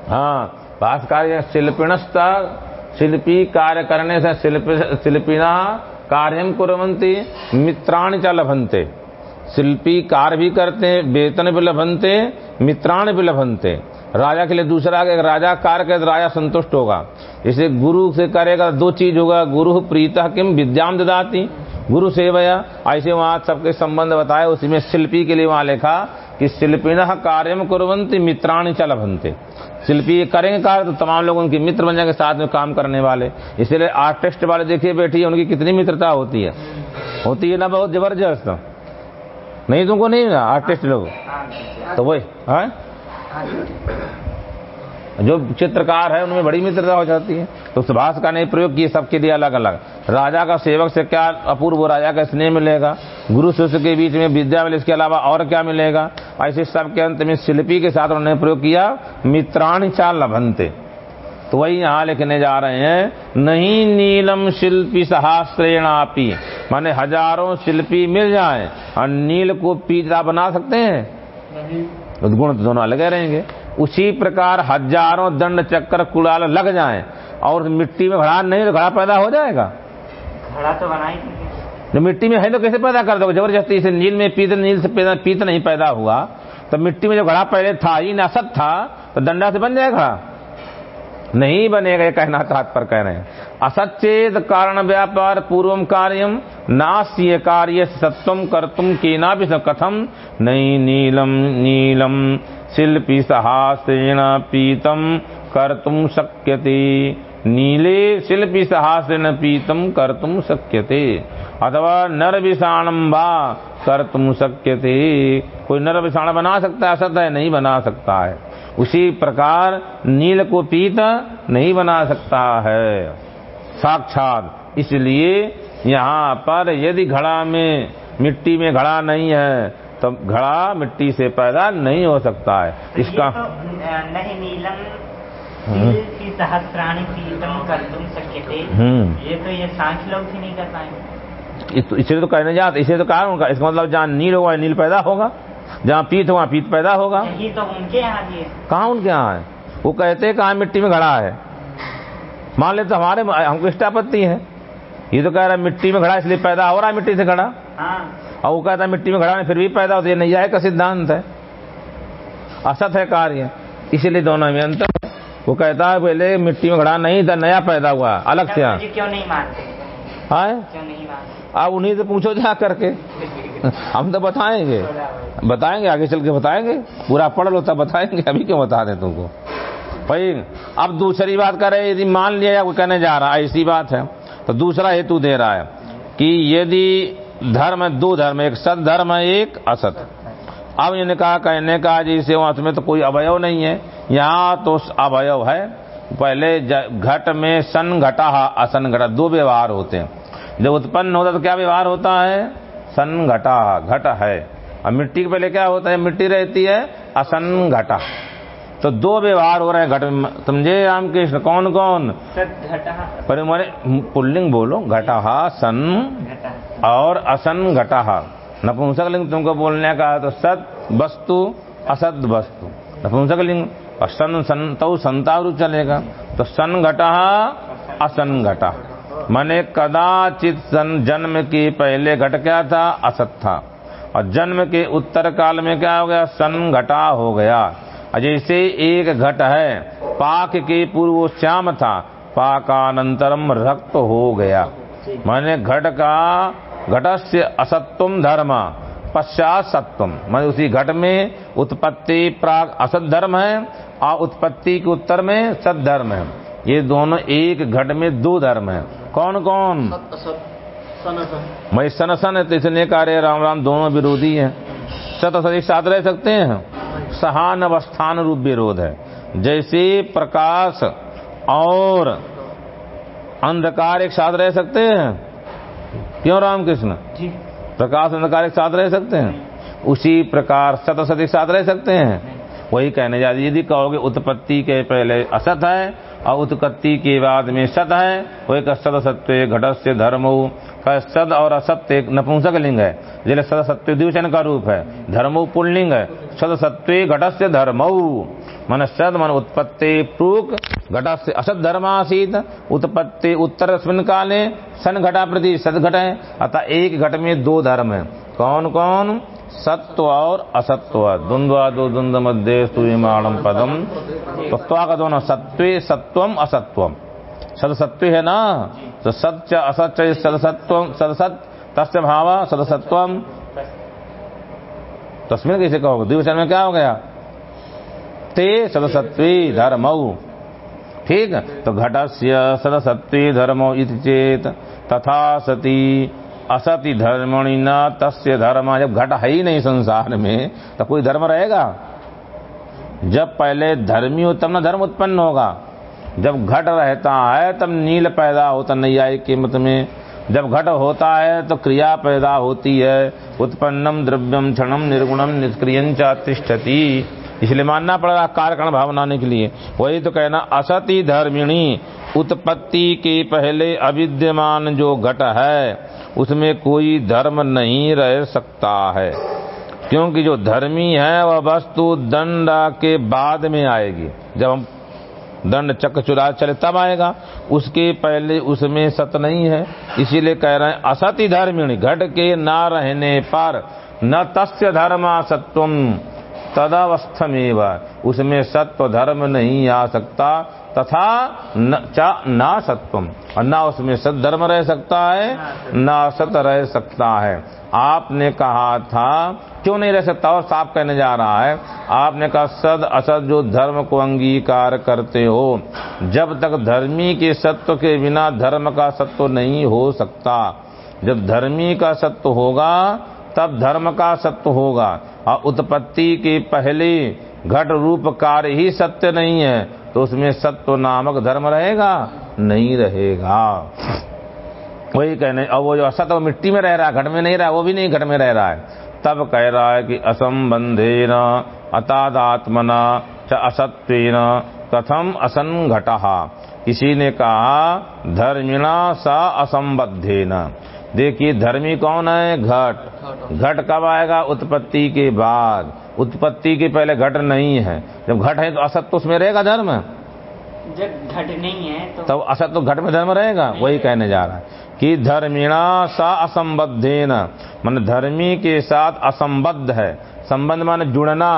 हाँ भास्कर शिल्पिणस्ता शिल्पी कार्य करने से शिल्प शिल्पिना कार्यम कुरवंती मित्राण च लभनते। शिल्पी कार्य भी करते वेतन भी लभनते मित्राण भी लभंते राजा के लिए दूसरा अगर राजा कार्य करे राजा संतुष्ट होगा। इसे गुरु से करेगा, दो चीज़ होगा, गुरु प्रीत किम विद्याम ददाती, गुरु सेवया। ऐसे वहाँ सबके संबंध बताए, उसी में शिल्पी के लिए वहाँ लिखा कि शिल्पिन कार्यम कुरवंती मित्राणी च लभंते शिल्पी करेंगे कार्य तो तमाम लोग उनके मित्र बन जाएँगे, साथ में काम करने वाले। इसलिए आर्टिस्ट वाले देखिए बैठी उनकी कितनी मित्रता होती है। होती है ना बहुत ज़बरदस्त। नहीं तुमको नहीं ना, आर्टिस्ट लोग? तो वही, है? जो चित्रकार है, उनमें बड़ी मित्रता हो जाती है। तो सुभाष का नहीं प्रयोग किए सबके लिए अलग अलग राजा का सेवक से क्या अपूर्व राजा का स्नेह मिलेगा? गुरु शिष्य के बीच में विद्या मिले इसके अलावा और क्या मिलेगा? ऐसे सब के अंत में शिल्पी के साथ उन्होंने प्रयोग किया, मित्राणी चाल लभंते तो वही यहाँ लिखने जा रहे हैं, नहीं नीलम शिल्पी सहस्त्रेणापी माने हज़ारों शिल्पी मिल जाए। और नील को पीता बना सकते हैं? गुण तो दोनों अलग रहेंगे। उसी प्रकार हज़ारों दंड चक्कर कुड़ाल लग जाए और मिट्टी में घड़ा नहीं तो घड़ा पैदा हो जाएगा। घड़ा तो बना ही जो मिट्टी में है तो कैसे पैदा कर दोगे? ज़बरदस्ती से नील में पीत नील से पैदा पीत नहीं पैदा हुआ। तो मिट्टी में जो घड़ा पहले था ही नाशक था तो दंडा से बन जाएगा। नहीं बनेगा, ये कहना तात्पर कह रहे हैं। असचेत कारण व्यापार पूर्वम कार्यम नास्य कार्य सत्वम कर्तुम केना भी कथम नहीं नीलम नीलम शिल्पी सहासेन पीतम कर्तुम शक्यते। नीले शिल्पी सहासेन पीतम कर्तुम शक्यते। अथवा नर विषाणम वा कर्तुम शक्यते। कोई नर विषाण बना सकता है, असत है, नहीं बना सकता है। उसी प्रकार नील को पीत नहीं बना सकता है। साक्षात इसलिए यहाँ पर यदि घड़ा में मिट्टी में घड़ा नहीं है तो घड़ा मिट्टी से पैदा नहीं हो सकता है। इसका तो, नहीं नीलम हम्म। सहस्राणी पीतम कर्तुम शक्यते। हम्म। ये तो ये सांख्य लोग नहीं कर पाएँगे। इस- इसलिए तो कहने जाते इसे तो कहा उनका इसका मतलब जहाँ नील होगा नील पैदा होगा। जहाँ पीत वहाँ पीत पैदा होगा। यही तो उनके यहाँ है। कहाँ उनके यहाँ है? वो कहते हैं कहाँ मिट्टी में घड़ा है। मान ले तो हमारे हमको इष्टापत्ति है। ये तो कह रहा है मिट्टी में घड़ा इसलिए पैदा हो रहा है मिट्टी से घड़ा। हाँ। और वो कहता है मिट्टी में घड़ा नहीं फिर भी पैदा होती है। नैया का सिद्धांत है। असत है कार्य। इसीलिए दोनों में अंतर है। वो कहता है पहले मिट्टी में घड़ा नहीं था नया पैदा हुआ अलग से क्यों नहीं मानते? है? क्यों आप उन्हीं से पूछो जा करके। हम तो बताएँगे। बताएँगे, आगे चल के बताएँगे। पूरा पढ़ लो, तब बताएँगे। अभी क्यों बता दें तुमको? भाई, अब दूसरी बात कर रहे यदि मान लिया कोई कहने जा रहा है, ऐसी बात है तो दूसरा हेतु दे रहा है कि यदि धर्म दो धर्म, एक सत धर्म है एक असत। अब इन्होंने कहा, कहने का जैसे वहाँ में तो कोई अवयव नहीं है। यहाँ तो अवयव है। पहले घट में सन घटा असन घटा दो व्यवहार होते हैं। जब उत्पन्न होता तो क्या व्यवहार होता है? सन घटा घट है। और मिट्टी के पहले क्या होता है? मिट्टी रहती है असन घटा तो दो व्यवहार हो रहे हैं घट समझे रामकृष्ण? कौन कौन? पर पुल्लिंग बोलो। घटा सन और असन घटा नपुंसक लिंग तुमको बोलने का तो सत वस्तु असत वस्तु। नपुंसक लिंग और सन सन तो संतावरु चलेगा। तो सन घटा असन घटा माने कदाचित जन्म के पहले घट क्या था? असत था। और जन्म के उत्तर काल में क्या हो गया? सन घटा हो गया। जैसे एक घट है, पाक के पूर्व श्याम था, पाकानंतरम रक्त हो गया। माने घट का, घटस्य असत्वम धर्म पश्चात सत्वम माने उसी घट में उत्पत्ति प्राग असत धर्म है और उत्पत्ति के उत्तर में सत धर्म है। ये दोनों एक घट में दो धर्म है। कौन कौन? मैं सन सन। है तो इसलिए कार्य राम राम दोनों विरोधी हैं। सत असत एक साथ रह सकते हैं? सहान अवस्थान रूप विरोध है। जैसे प्रकाश और अंधकार एक साथ रह सकते हैं? क्यों रामकृष्ण? जी। प्रकाश अंधकार एक साथ रह सकते हैं? उसी प्रकार सत असत एक साथ रह सकते हैं? वही कहने जा रही यदि कहोगे उत्पत्ति के पहले असत है और उत्पत्ति के बाद में सत है वही का सद सत्य घटस्य धर्म। सद और असत्य एक नपुंसक लिंग है जिसलिए सद सत्य द्विवचन का रूप है। धर्म पुल्लिंग है सद सत्य घटस्य धर्म। मन सद, मन उत्पत्ति प्रूक, घटस्य असत धर्मासीत। उत्पत्ति उत्तर काले, सन घटा प्रति सद घट है। अतः एक घट में दो धर्म है। कौन कौन सत्व और असत्व। द्वंद्वा दो द्वंद्व मध्य स्तूयमाणम पदम। तो त्वा का दोनों सत्वे सत्वम असत्वम सदसत्व है ना? तो सत्य असत्य सदसत्व सदसत, तस्य भाव सदसत्वम तस्मिन कैसे कहोगे द्विवचन में क्या हो गया? ते सदसत्वी धर्मौ। ठीक? तो घटस्य सदसत्वी धर्मो इति चेत तथा सती। असति धर्मणि न तस्य धर्म। जब घट है ही नहीं संसार में तो कोई धर्म रहेगा? जब पहले धर्मी हो, तब न धर्म उत्पन्न होगा। जब घट रहता है, तब नील पैदा होता नैयायिक के मत में। जब घट होता है तो क्रिया पैदा होती है। उत्पन्नम द्रव्यम क्षणम निर्गुणम निष्क्रियं तिष्ठति। इसलिए मानना पड़ रहा कारण भाव बनाने के लिए। वही तो कहना, असति धर्मिणी, उत्पत्ति के पहले अविद्यमान जो घट है उसमें कोई धर्म नहीं रह सकता है। क्योंकि जो धर्मी है, वह वस्तु दंड के बाद में आएगी। जब हम दंड चक्र चुरा चले, तब आएगा। उसके पहले उसमें सत नहीं है। इसीलिए कह रहे हैं, असति धर्मिणी, घट के ना रहने पर न तस्य धर्मा सत्वम तदावस्थमेव। उसमें सत्व धर्म नहीं आ सकता। तथा न, चा ना सत्वम और ना उसमें सत धर्म रह सकता है ना सत रह सकता है। आपने कहा था, क्यों नहीं रह सकता? और साफ़ कहने जा रहा है, आपने कहा, सद असद जो धर्म को अंगीकार करते हो, जब तक धर्मी के सत्व के बिना धर्म का सत्व नहीं हो सकता। जब धर्मी का सत्व होगा, तब धर्म का सत्य होगा। और उत्पत्ति के पहले घट रूप कार्य ही सत्य नहीं है। तो उसमें सत्व नामक धर्म रहेगा? नहीं रहेगा। वही कहने और वो जो असत वो मिट्टी में रह रहा है घट में नहीं रहा वो भी नहीं घट में रह रहा है। तब कह रहा है कि असंबंधे न अतादात्मना च असत्वेन कथम असं घटा किसी ने कहा धर्मिणा सा असंबद्धे न देखिए धर्मी कौन है? घट। घट कब आएगा? उत्पत्ति के बाद। उत्पत्ति के पहले घट नहीं है। जब घट है तो असत तो उसमें रहेगा धर्म। जब घट नहीं है तो तब असत तो घट में धर्म रहेगा वही कहने जा रहा है कि धर्मिणा सा असंबद्धेन। मन धर्मी के साथ असंबद्ध है। संबंध माने जुड़ना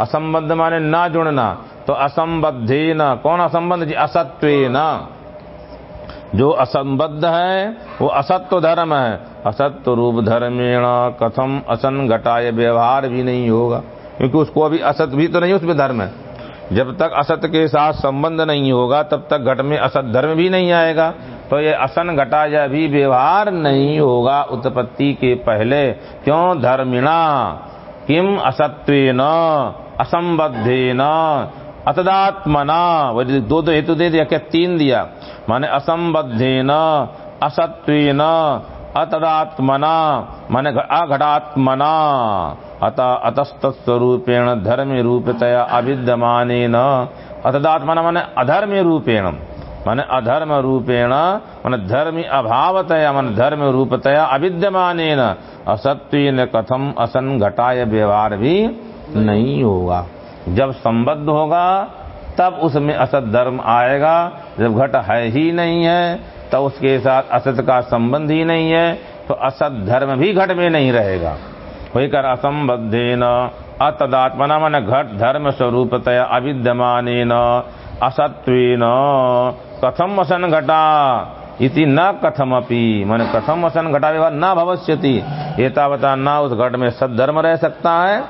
असंबद्ध माने ना जुड़ना। तो असंबद्धेन कौन असंबद्ध? जी असत्वेन। जो असंबद्ध है वो असत्व धर्म है। असत्व रूप धर्मेण कथम असन घटाए व्यवहार भी नहीं होगा। क्योंकि उसको अभी असत भी तो नहीं, उसमें धर्म है। जब तक असत के साथ संबंध नहीं होगा, तब तक घट में असत धर्म भी नहीं आएगा। तो ये असन घटा यह भी व्यवहार नहीं होगा उत्पत्ति के पहले। क्यों? धर्मिणा। किम असत्वेन? असंबद्धेन? अतदात्मना वो दो दो हेतु दे दिया, क्या? तीन दिया। माने असंबद्धेन, असत्वेन अतदात्मना, माने अघटात्मना। अत अतस्त स्वरूपेण धर्म रूपतया अविद्यमान अतदात्मना माने अधर्म रूपेण। माने अधर्म रूपेण, मन धर्म अभावतया, माने धर्म रूपतया अविद्यमान असत्व कथम असन घटाय व्यवहार भी नहीं होगा। जब संबद्ध होगा, तब उसमें असत धर्म आएगा। जब घट है ही नहीं है तो उसके साथ असत का संबंध ही नहीं है तो असत धर्म भी घट में नहीं रहेगा। वही कर असंबद्धे न अतदात्मना मन घट धर्म स्वरूपतया अविद्यमान असत्व कथम असन घटा इति न कथमपि। मन कथम असन घटा व्यवहार न भविष्यति। एतावता न उस घट में सदधर्म रह सकता है,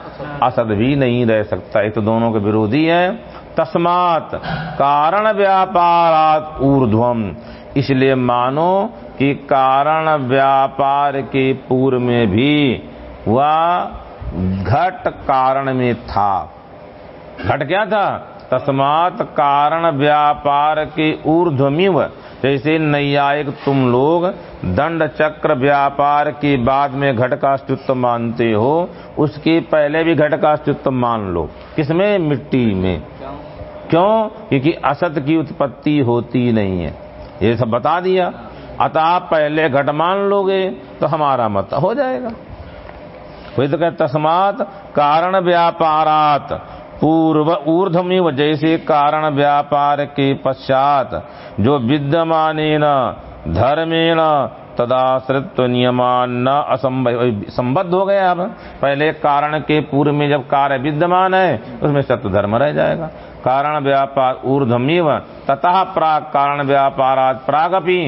असद भी नहीं रह सकता। ये तो दोनों के विरोधी है। तस्मात कारण व्यापारात ऊर्ध्वम। इसलिए मानो कि कारण व्यापार के पूर्व में भी वह घट कारण में था। घट क्या था? तस्मात कारण व्यापार के ऊर्ध्वमिव। जैसे नैयायिक तुम लोग दंड चक्र व्यापार के बाद में घट का अस्तित्व मानते हो, उसके पहले भी घट का अस्तित्व मान लो। किसमें? मिट्टी में। क्यों? क्योंकि असत की उत्पत्ति होती नहीं है। ये सब बता दिया। अतः आप पहले घट मान लोगे तो हमारा मत हो जाएगा। वही तो कहते तस्मात कारण व्यापारात, पूर्व ऊर्धमिव जैसे कारण व्यापार के पश्चात, जो विद्यमान धर्मेण तदाश्रित्व नियमान न संबद्ध हो गया अब। पहले कारण के पूर्व में जब कार्य विद्यमान है, उसमें सत्य धर्म रह जाएगा। कारण व्यापार ऊर्धमिव ततः प्राग कारण व्यापारात प्रागपि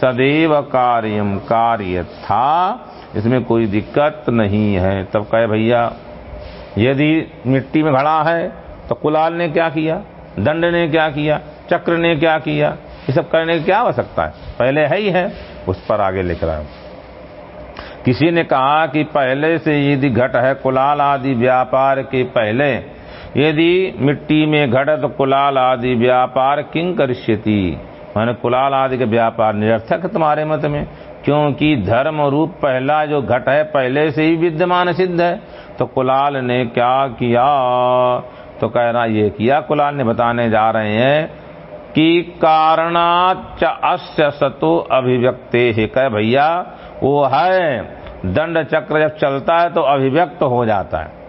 सदैव कार्यम कार्य था इसमें कोई दिक्कत नहीं है। तब कहे, भैया, यदि मिट्टी में घड़ा है तो कुलाल ने क्या किया? दंड ने क्या किया? चक्र ने क्या किया? ये सब करने की क्या आवश्यकता है? पहले है ही है, उस पर आगे लिख रहा हूँ। किसी ने कहा कि पहले से यदि घट है, कुलाल आदि व्यापार के पहले यदि मिट्टी में घट तो कुलाल आदि व्यापार किंग करिष्यति? मैंने कुलाल आदि के व्यापार निरर्थक तुम्हारे मत में, क्योंकि धर्म रूप पहला जो घट है, पहले से ही विद्यमान सिद्ध है। तो कुलाल ने क्या किया? तो कह रहा, ये किया कुलाल ने, बताने जा रहे हैं कि कारणाच अस्य सतो अभिव्यक्ते है। कह, भैया, वो है, दंड चक्र जब चलता है तो अभिव्यक्त हो जाता है।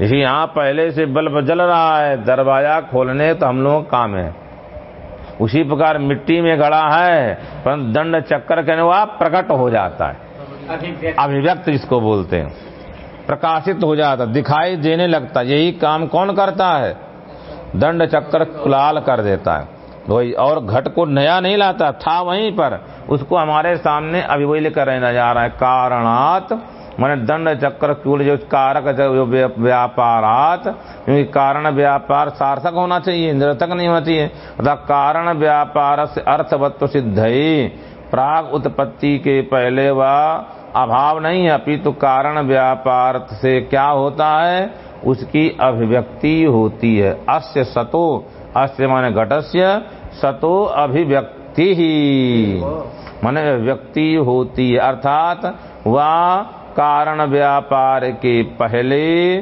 जैसे यहाँ पहले से बल्ब जल रहा है दरवाज़ा खोलने तो हम लोगों का काम है। उसी प्रकार मिट्टी में गड़ा है पर दंड चक्कर कहने हुआ प्रकट हो जाता है। अभिव्यक्त। जिसको बोलते हैं प्रकाशित हो जाता दिखाई देने लगता यही काम कौन करता है? दंड चक्कर कुलाल कर देता है। वही और घट को नया नहीं लाता था वहीं पर उसको हमारे सामने अभी वही लेकर रहना जा रहा है कारणात मैंने दंड चक्र क्यों जो कारक जो व्यापारात, क्योंकि कारण व्यापार सार्थक होना चाहिए, निरर्थक नहीं होना चाहिए। अतः कारण व्यापार से अर्थवत्व सिद्ध ही। प्राग उत्पत्ति के पहले वह अभाव नहीं है, अपितु तो कारण व्यापार से क्या होता है? उसकी अभिव्यक्ति होती है। अस्य सतो, अस्य माने घटस्य, सतो अभिव्यक्ति ही। माने व्यक्ति होती है, अर्थात वह कारण व्यापार के पहले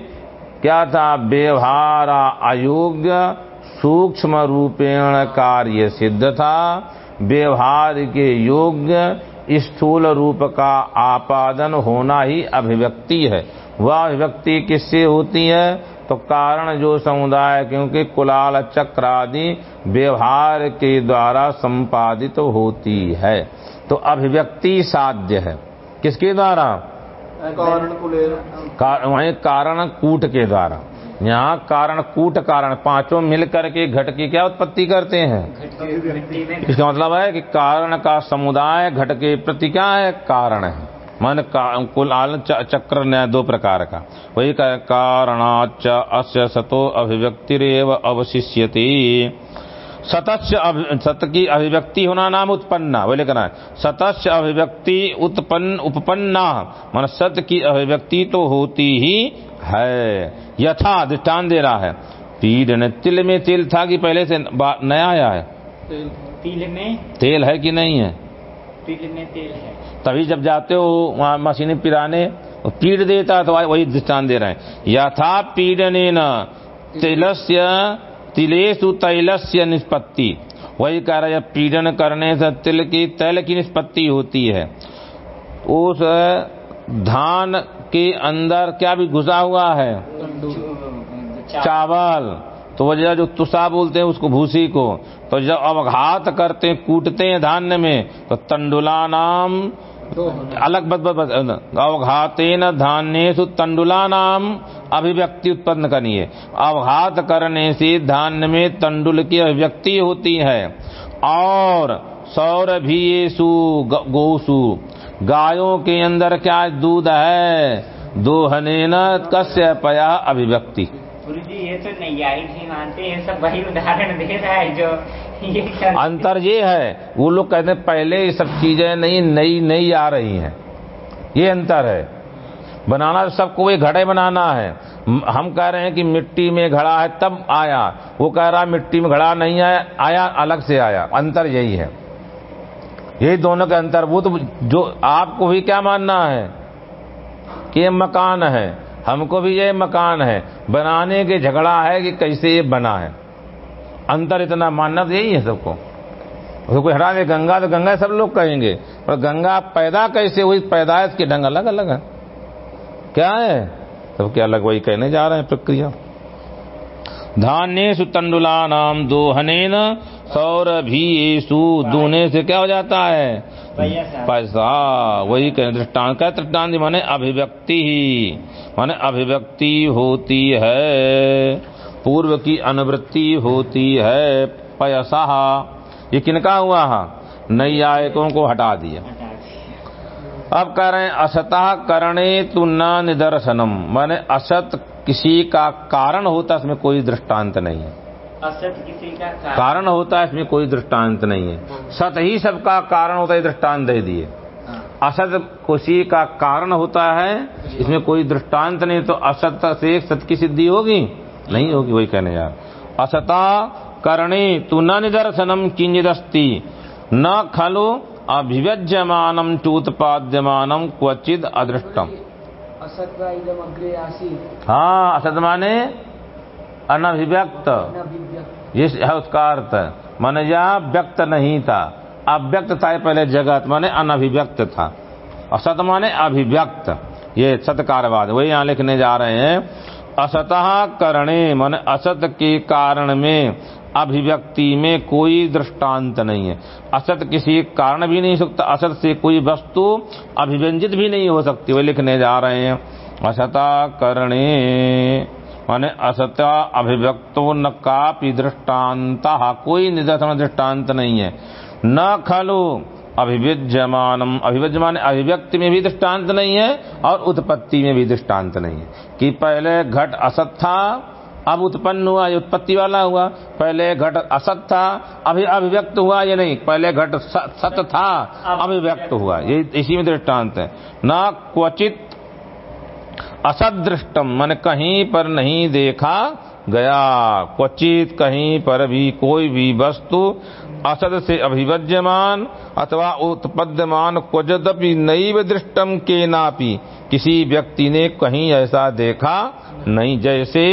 क्या था? व्यवहार अयोग्य सूक्ष्म रूपेण कार्य सिद्ध था। व्यवहार के योग्य स्थूल रूप का आपादन होना ही अभिव्यक्ति है। वह अभिव्यक्ति किससे होती है? तो कारण जो समुदाय, क्योंकि कुलाल चक्र आदि व्यवहार के द्वारा संपादित तो होती है। तो अभिव्यक्ति साध्य है। किसके द्वारा? कारण कार, वहीं कारण कूट के द्वारा। यहाँ कारण कूट कारण पाँचों मिल करके घट की क्या उत्पत्ति करते हैं? इसका मतलब है कि कारण का समुदाय घट के प्रति क्या है? कारण है। मन का कुल आल चक्र न्याय दो प्रकार का। वही कारणाच अस्य सतो अभिव्यक्तिरेव अवशिष्यति। सतस्य सत की अभिव्यक्ति होना नाम उत्पन्ना लिखना है। सतस्य अभिव्यक्ति उत्पन्न उपपन्ना मन सत्य की अभिव्यक्ति तो होती ही है। यथा दृष्टान दे रहा है। पीड़न तिल में तिल था कि पहले से नया आया है? तिल में? तेल है कि नहीं है? तिल में तेल है। तभी जब जाते हो वहाँ मशीनें पिराने पीड़ देता तो वही दृष्टान दे रहे हैं। यथा पीड़ने न तिलस्य तिलेशु तैलस्य निष्पत्ति। वही कह रहा जब पीड़न करने से तिल की, तैल की निष्पत्ति होती है। उस धान के अंदर क्या भी घुसा हुआ है? चावल। तो वजह जो तुषा बोलते हैं उसको भूसी को तो जब अवघात करते हैं, कूटते हैं धान्य में तो तंडुला नाम अलग बद बद अवघातेन धान्येषु तंडुला नाम अभिव्यक्ति उत्पन्न करनी है अवघात करने से धान्य में तंडुल की अभिव्यक्ति होती है। और सौरभीयेषु ग- गोसु गायों के अंदर क्या दूध है? दोहने न कस्य पया अभिव्यक्ति। गुरु जी ये तो नैयायिक ही मानते हैं सब वही उदाहरण दे रहा है जो ये अंतर ये है, वो लोग कहते हैं, पहले ये सब चीज़ें नहीं, नई नई आ रही हैं। ये अंतर है। बनाना तो सबको ये घड़े बनाना है। हम कह रहे हैं कि मिट्टी में घड़ा है, तब आया। वो कह रहा मिट्टी में घड़ा नहीं आया आया, अलग से आया। अंतर यही है। यही दोनों का अंतर। वो तो जो आपको भी क्या मानना है? कि ये मकान है। हमको भी ये मकान है। बनाने के झगड़ा है कि कैसे ये बना है? अंतर इतना मानना यही है सबको। तो कोई हटा दे गंगा तो गंगा सब लोग कहेंगे, पर गंगा पैदा कैसे हुई? पैदाइश के ढंग अलग अलग है। क्या है? सबके अलग वही कहने जा रहे हैं प्रक्रिया। धान्येषु तंडुला नाम दोहनेन सौरभीयेषु दूने से क्या हो जाता है? पैसा। वही कह दृष्टांत। का दृष्टांत माने अभिव्यक्ति ही माने अभिव्यक्ति होती है पूर्व की अनुवृत्ति होती है पैसा ये किनका हुआ? नैयायिकों को हटा दिया। हटा दिया। अब कह रहे हैं असतः करणे तु न निदर्शनम। माने असत किसी का कारण होता इसमें कोई दृष्टांत नहीं है। असत किसी का कारण। कारण होता है इसमें कोई दृष्टांत नहीं है। सत ही सबका कारण होता है दृष्टांत दे दिए। हाँ। असत खुशी का कारण होता है इसमें कोई दृष्टांत नहीं तो असत से सत की सिद्धि होगी? नहीं होगी वही कहने यार असता करणे तु न निदर्शनम किंचिदस्ति न खलु अभिव्यज्यमानम चोत्पाद्यमानम क्वचिद अदृष्टम असत हाँ असत माने अनभिव्यक्त। है उसका अर्थ। माने यह व्यक्त नहीं था। अव्यक्त था पहले जगत माने अनभिव्यक्त था। असत माने अभिव्यक्त। ये सतकारवाद वही यहाँ लिखने जा रहे हैं। असतः करणे माने असत के कारण में अभिव्यक्ति में कोई दृष्टांत नहीं है। असत किसी कारण भी नहीं सकता असत से कोई वस्तु अभिव्यंजित भी नहीं हो सकती वही लिखने जा रहे हैं। असता करणे। माने असत्य अभिव्यक्तो न कापि दृष्टांत कोई निदर्शन दृष्टांत नहीं है। न खलु अभिव्यज्यमान अभिव्यक्ति में भी दृष्टांत नहीं है और उत्पत्ति में भी दृष्टांत नहीं है। कि पहले घट असत था अब उत्पन्न हुआ ये उत्पत्ति वाला हुआ। पहले घट असत था अभी अभिव्यक्त हुआ ये नहीं? पहले घट सत था अभिव्यक्त हुआ। ये इसी में दृष्टांत है। न क्वचित असदृष्टम मन कहीं पर नहीं देखा गया। क्वचित कहीं पर भी कोई भी वस्तु असद से अभिवज्यमान अथवा उत्पद्यमान क्वजदपि नैव दृष्टम के नापी किसी व्यक्ति ने कहीं ऐसा देखा नहीं। जैसे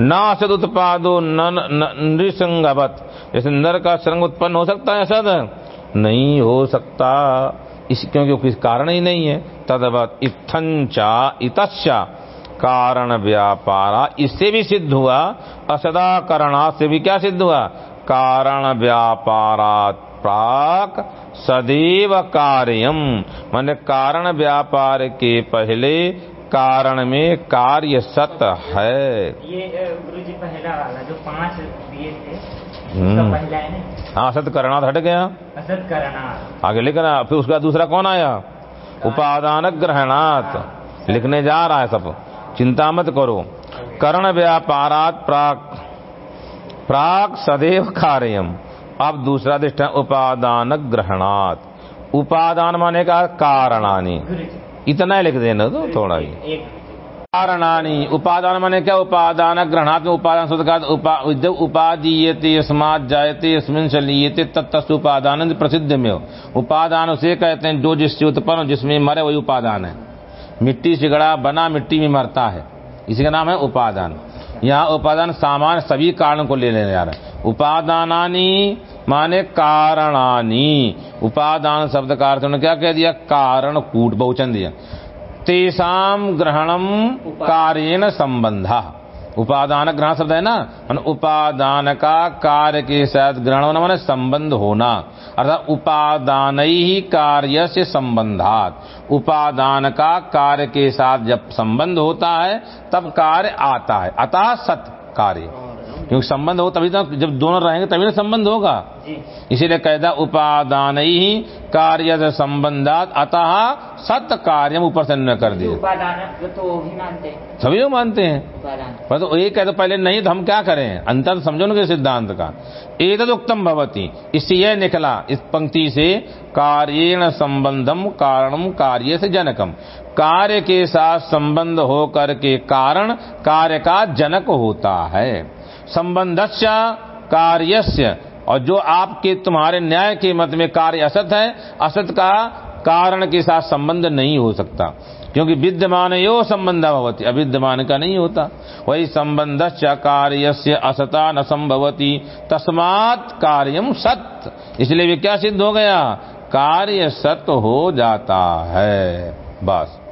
न असद उत्पादो नृसंगवत। जैसे नर का संग उत्पन्न हो सकता है असद? नहीं हो सकता। इस, क्योंकि किसी कारण ही नहीं है। तदवत इत्थंचा इतश्चा कारण व्यापारा। इससे भी सिद्ध हुआ असदा करणा से भी क्या सिद्ध हुआ? कारण व्यापारात प्राक सदैव कार्यम माने कारण व्यापार के पहले कारण में कार्य सत है। ये गुरु जी पहला वाला, जो पाँच दिए थे है। हाँ सत करणात हट गया। असत करना आगे लिखना फिर उसका दूसरा कौन आया? उपादान ग्रहणात। लिखने जा रहा है सब। चिंता मत करो। कर्ण व्यापारात प्राक। प्राक सदैव कार्यम। अब दूसरा दृष्टान उपादान ग्रहणात। उपादान माने का कारणानी। इतना ही लिख देना तो थोड़ा ही। एक कारणानी। उपादान माने क्या? उपादान ग्रहणात में उपादान का उपा उपादीयते, यस्मात् जायते, यस्मिन चलीयते तत्तस् उपादान प्रसिद्ध में उपादान उसे कहते हैं जो जिससे उत्पन्न जिसमें मरे वही उपादान है। मिट्टी से गड़ा बना, मिट्टी में मरता है। इसी का नाम है उपादान। यहाँ उपादान सामान्य सभी कारणों को ले लेने जा रहा है। उपादानानी माने कारणानी। उपादान शब्द का अर्थ क्या कह दिया? कारण कूट बहुचन दिया तेसाम ग्रहणम कार्येण संबंध। उपादान ग्रहण शब्द है ना? मन उपादान का कार्य के साथ ग्रहण होना माने संबंध होना। अर्थात उपादान ही कार्य से संबंधात। उपादान का कार्य के साथ जब संबंध होता है, तब कार्य आता है। अतः सत कार्य क्योंकि संबंध हो तभी तो जब दोनों रहेंगे तभी ना संबंध होगा। इसीलिए कहता उपादान ही कार्य से संबंधात अतः सत कार्य ऊपर से न कर दिए। उपादान तो वो मानते सभी लोग मानते हैं। पर तो ये कहते पहले नहीं तो हम क्या करें? अंतर समझो ना कि सिद्धांत का। एतद उत्तम भवती। इससे यह निकला इस पंक्ति से कार्येण संबंधम कारणम कार्य से जनकम। कार्य के साथ संबंध होकर के कारण कार्य का जनक होता है। संबंधस्य कार्यस्य। और जो आपके, तुम्हारे न्याय के मत में कार्य असत है, असत का कारण के साथ संबंध नहीं हो सकता। क्योंकि विद्यमान यो संबंध भवती अविद्यमान का नहीं होता। वही संबंध कार्य से असता न संभवती, तस्मात कार्यम सत। इसलिए भी क्या सिद्ध हो गया? कार्य सत्य हो जाता है। बस।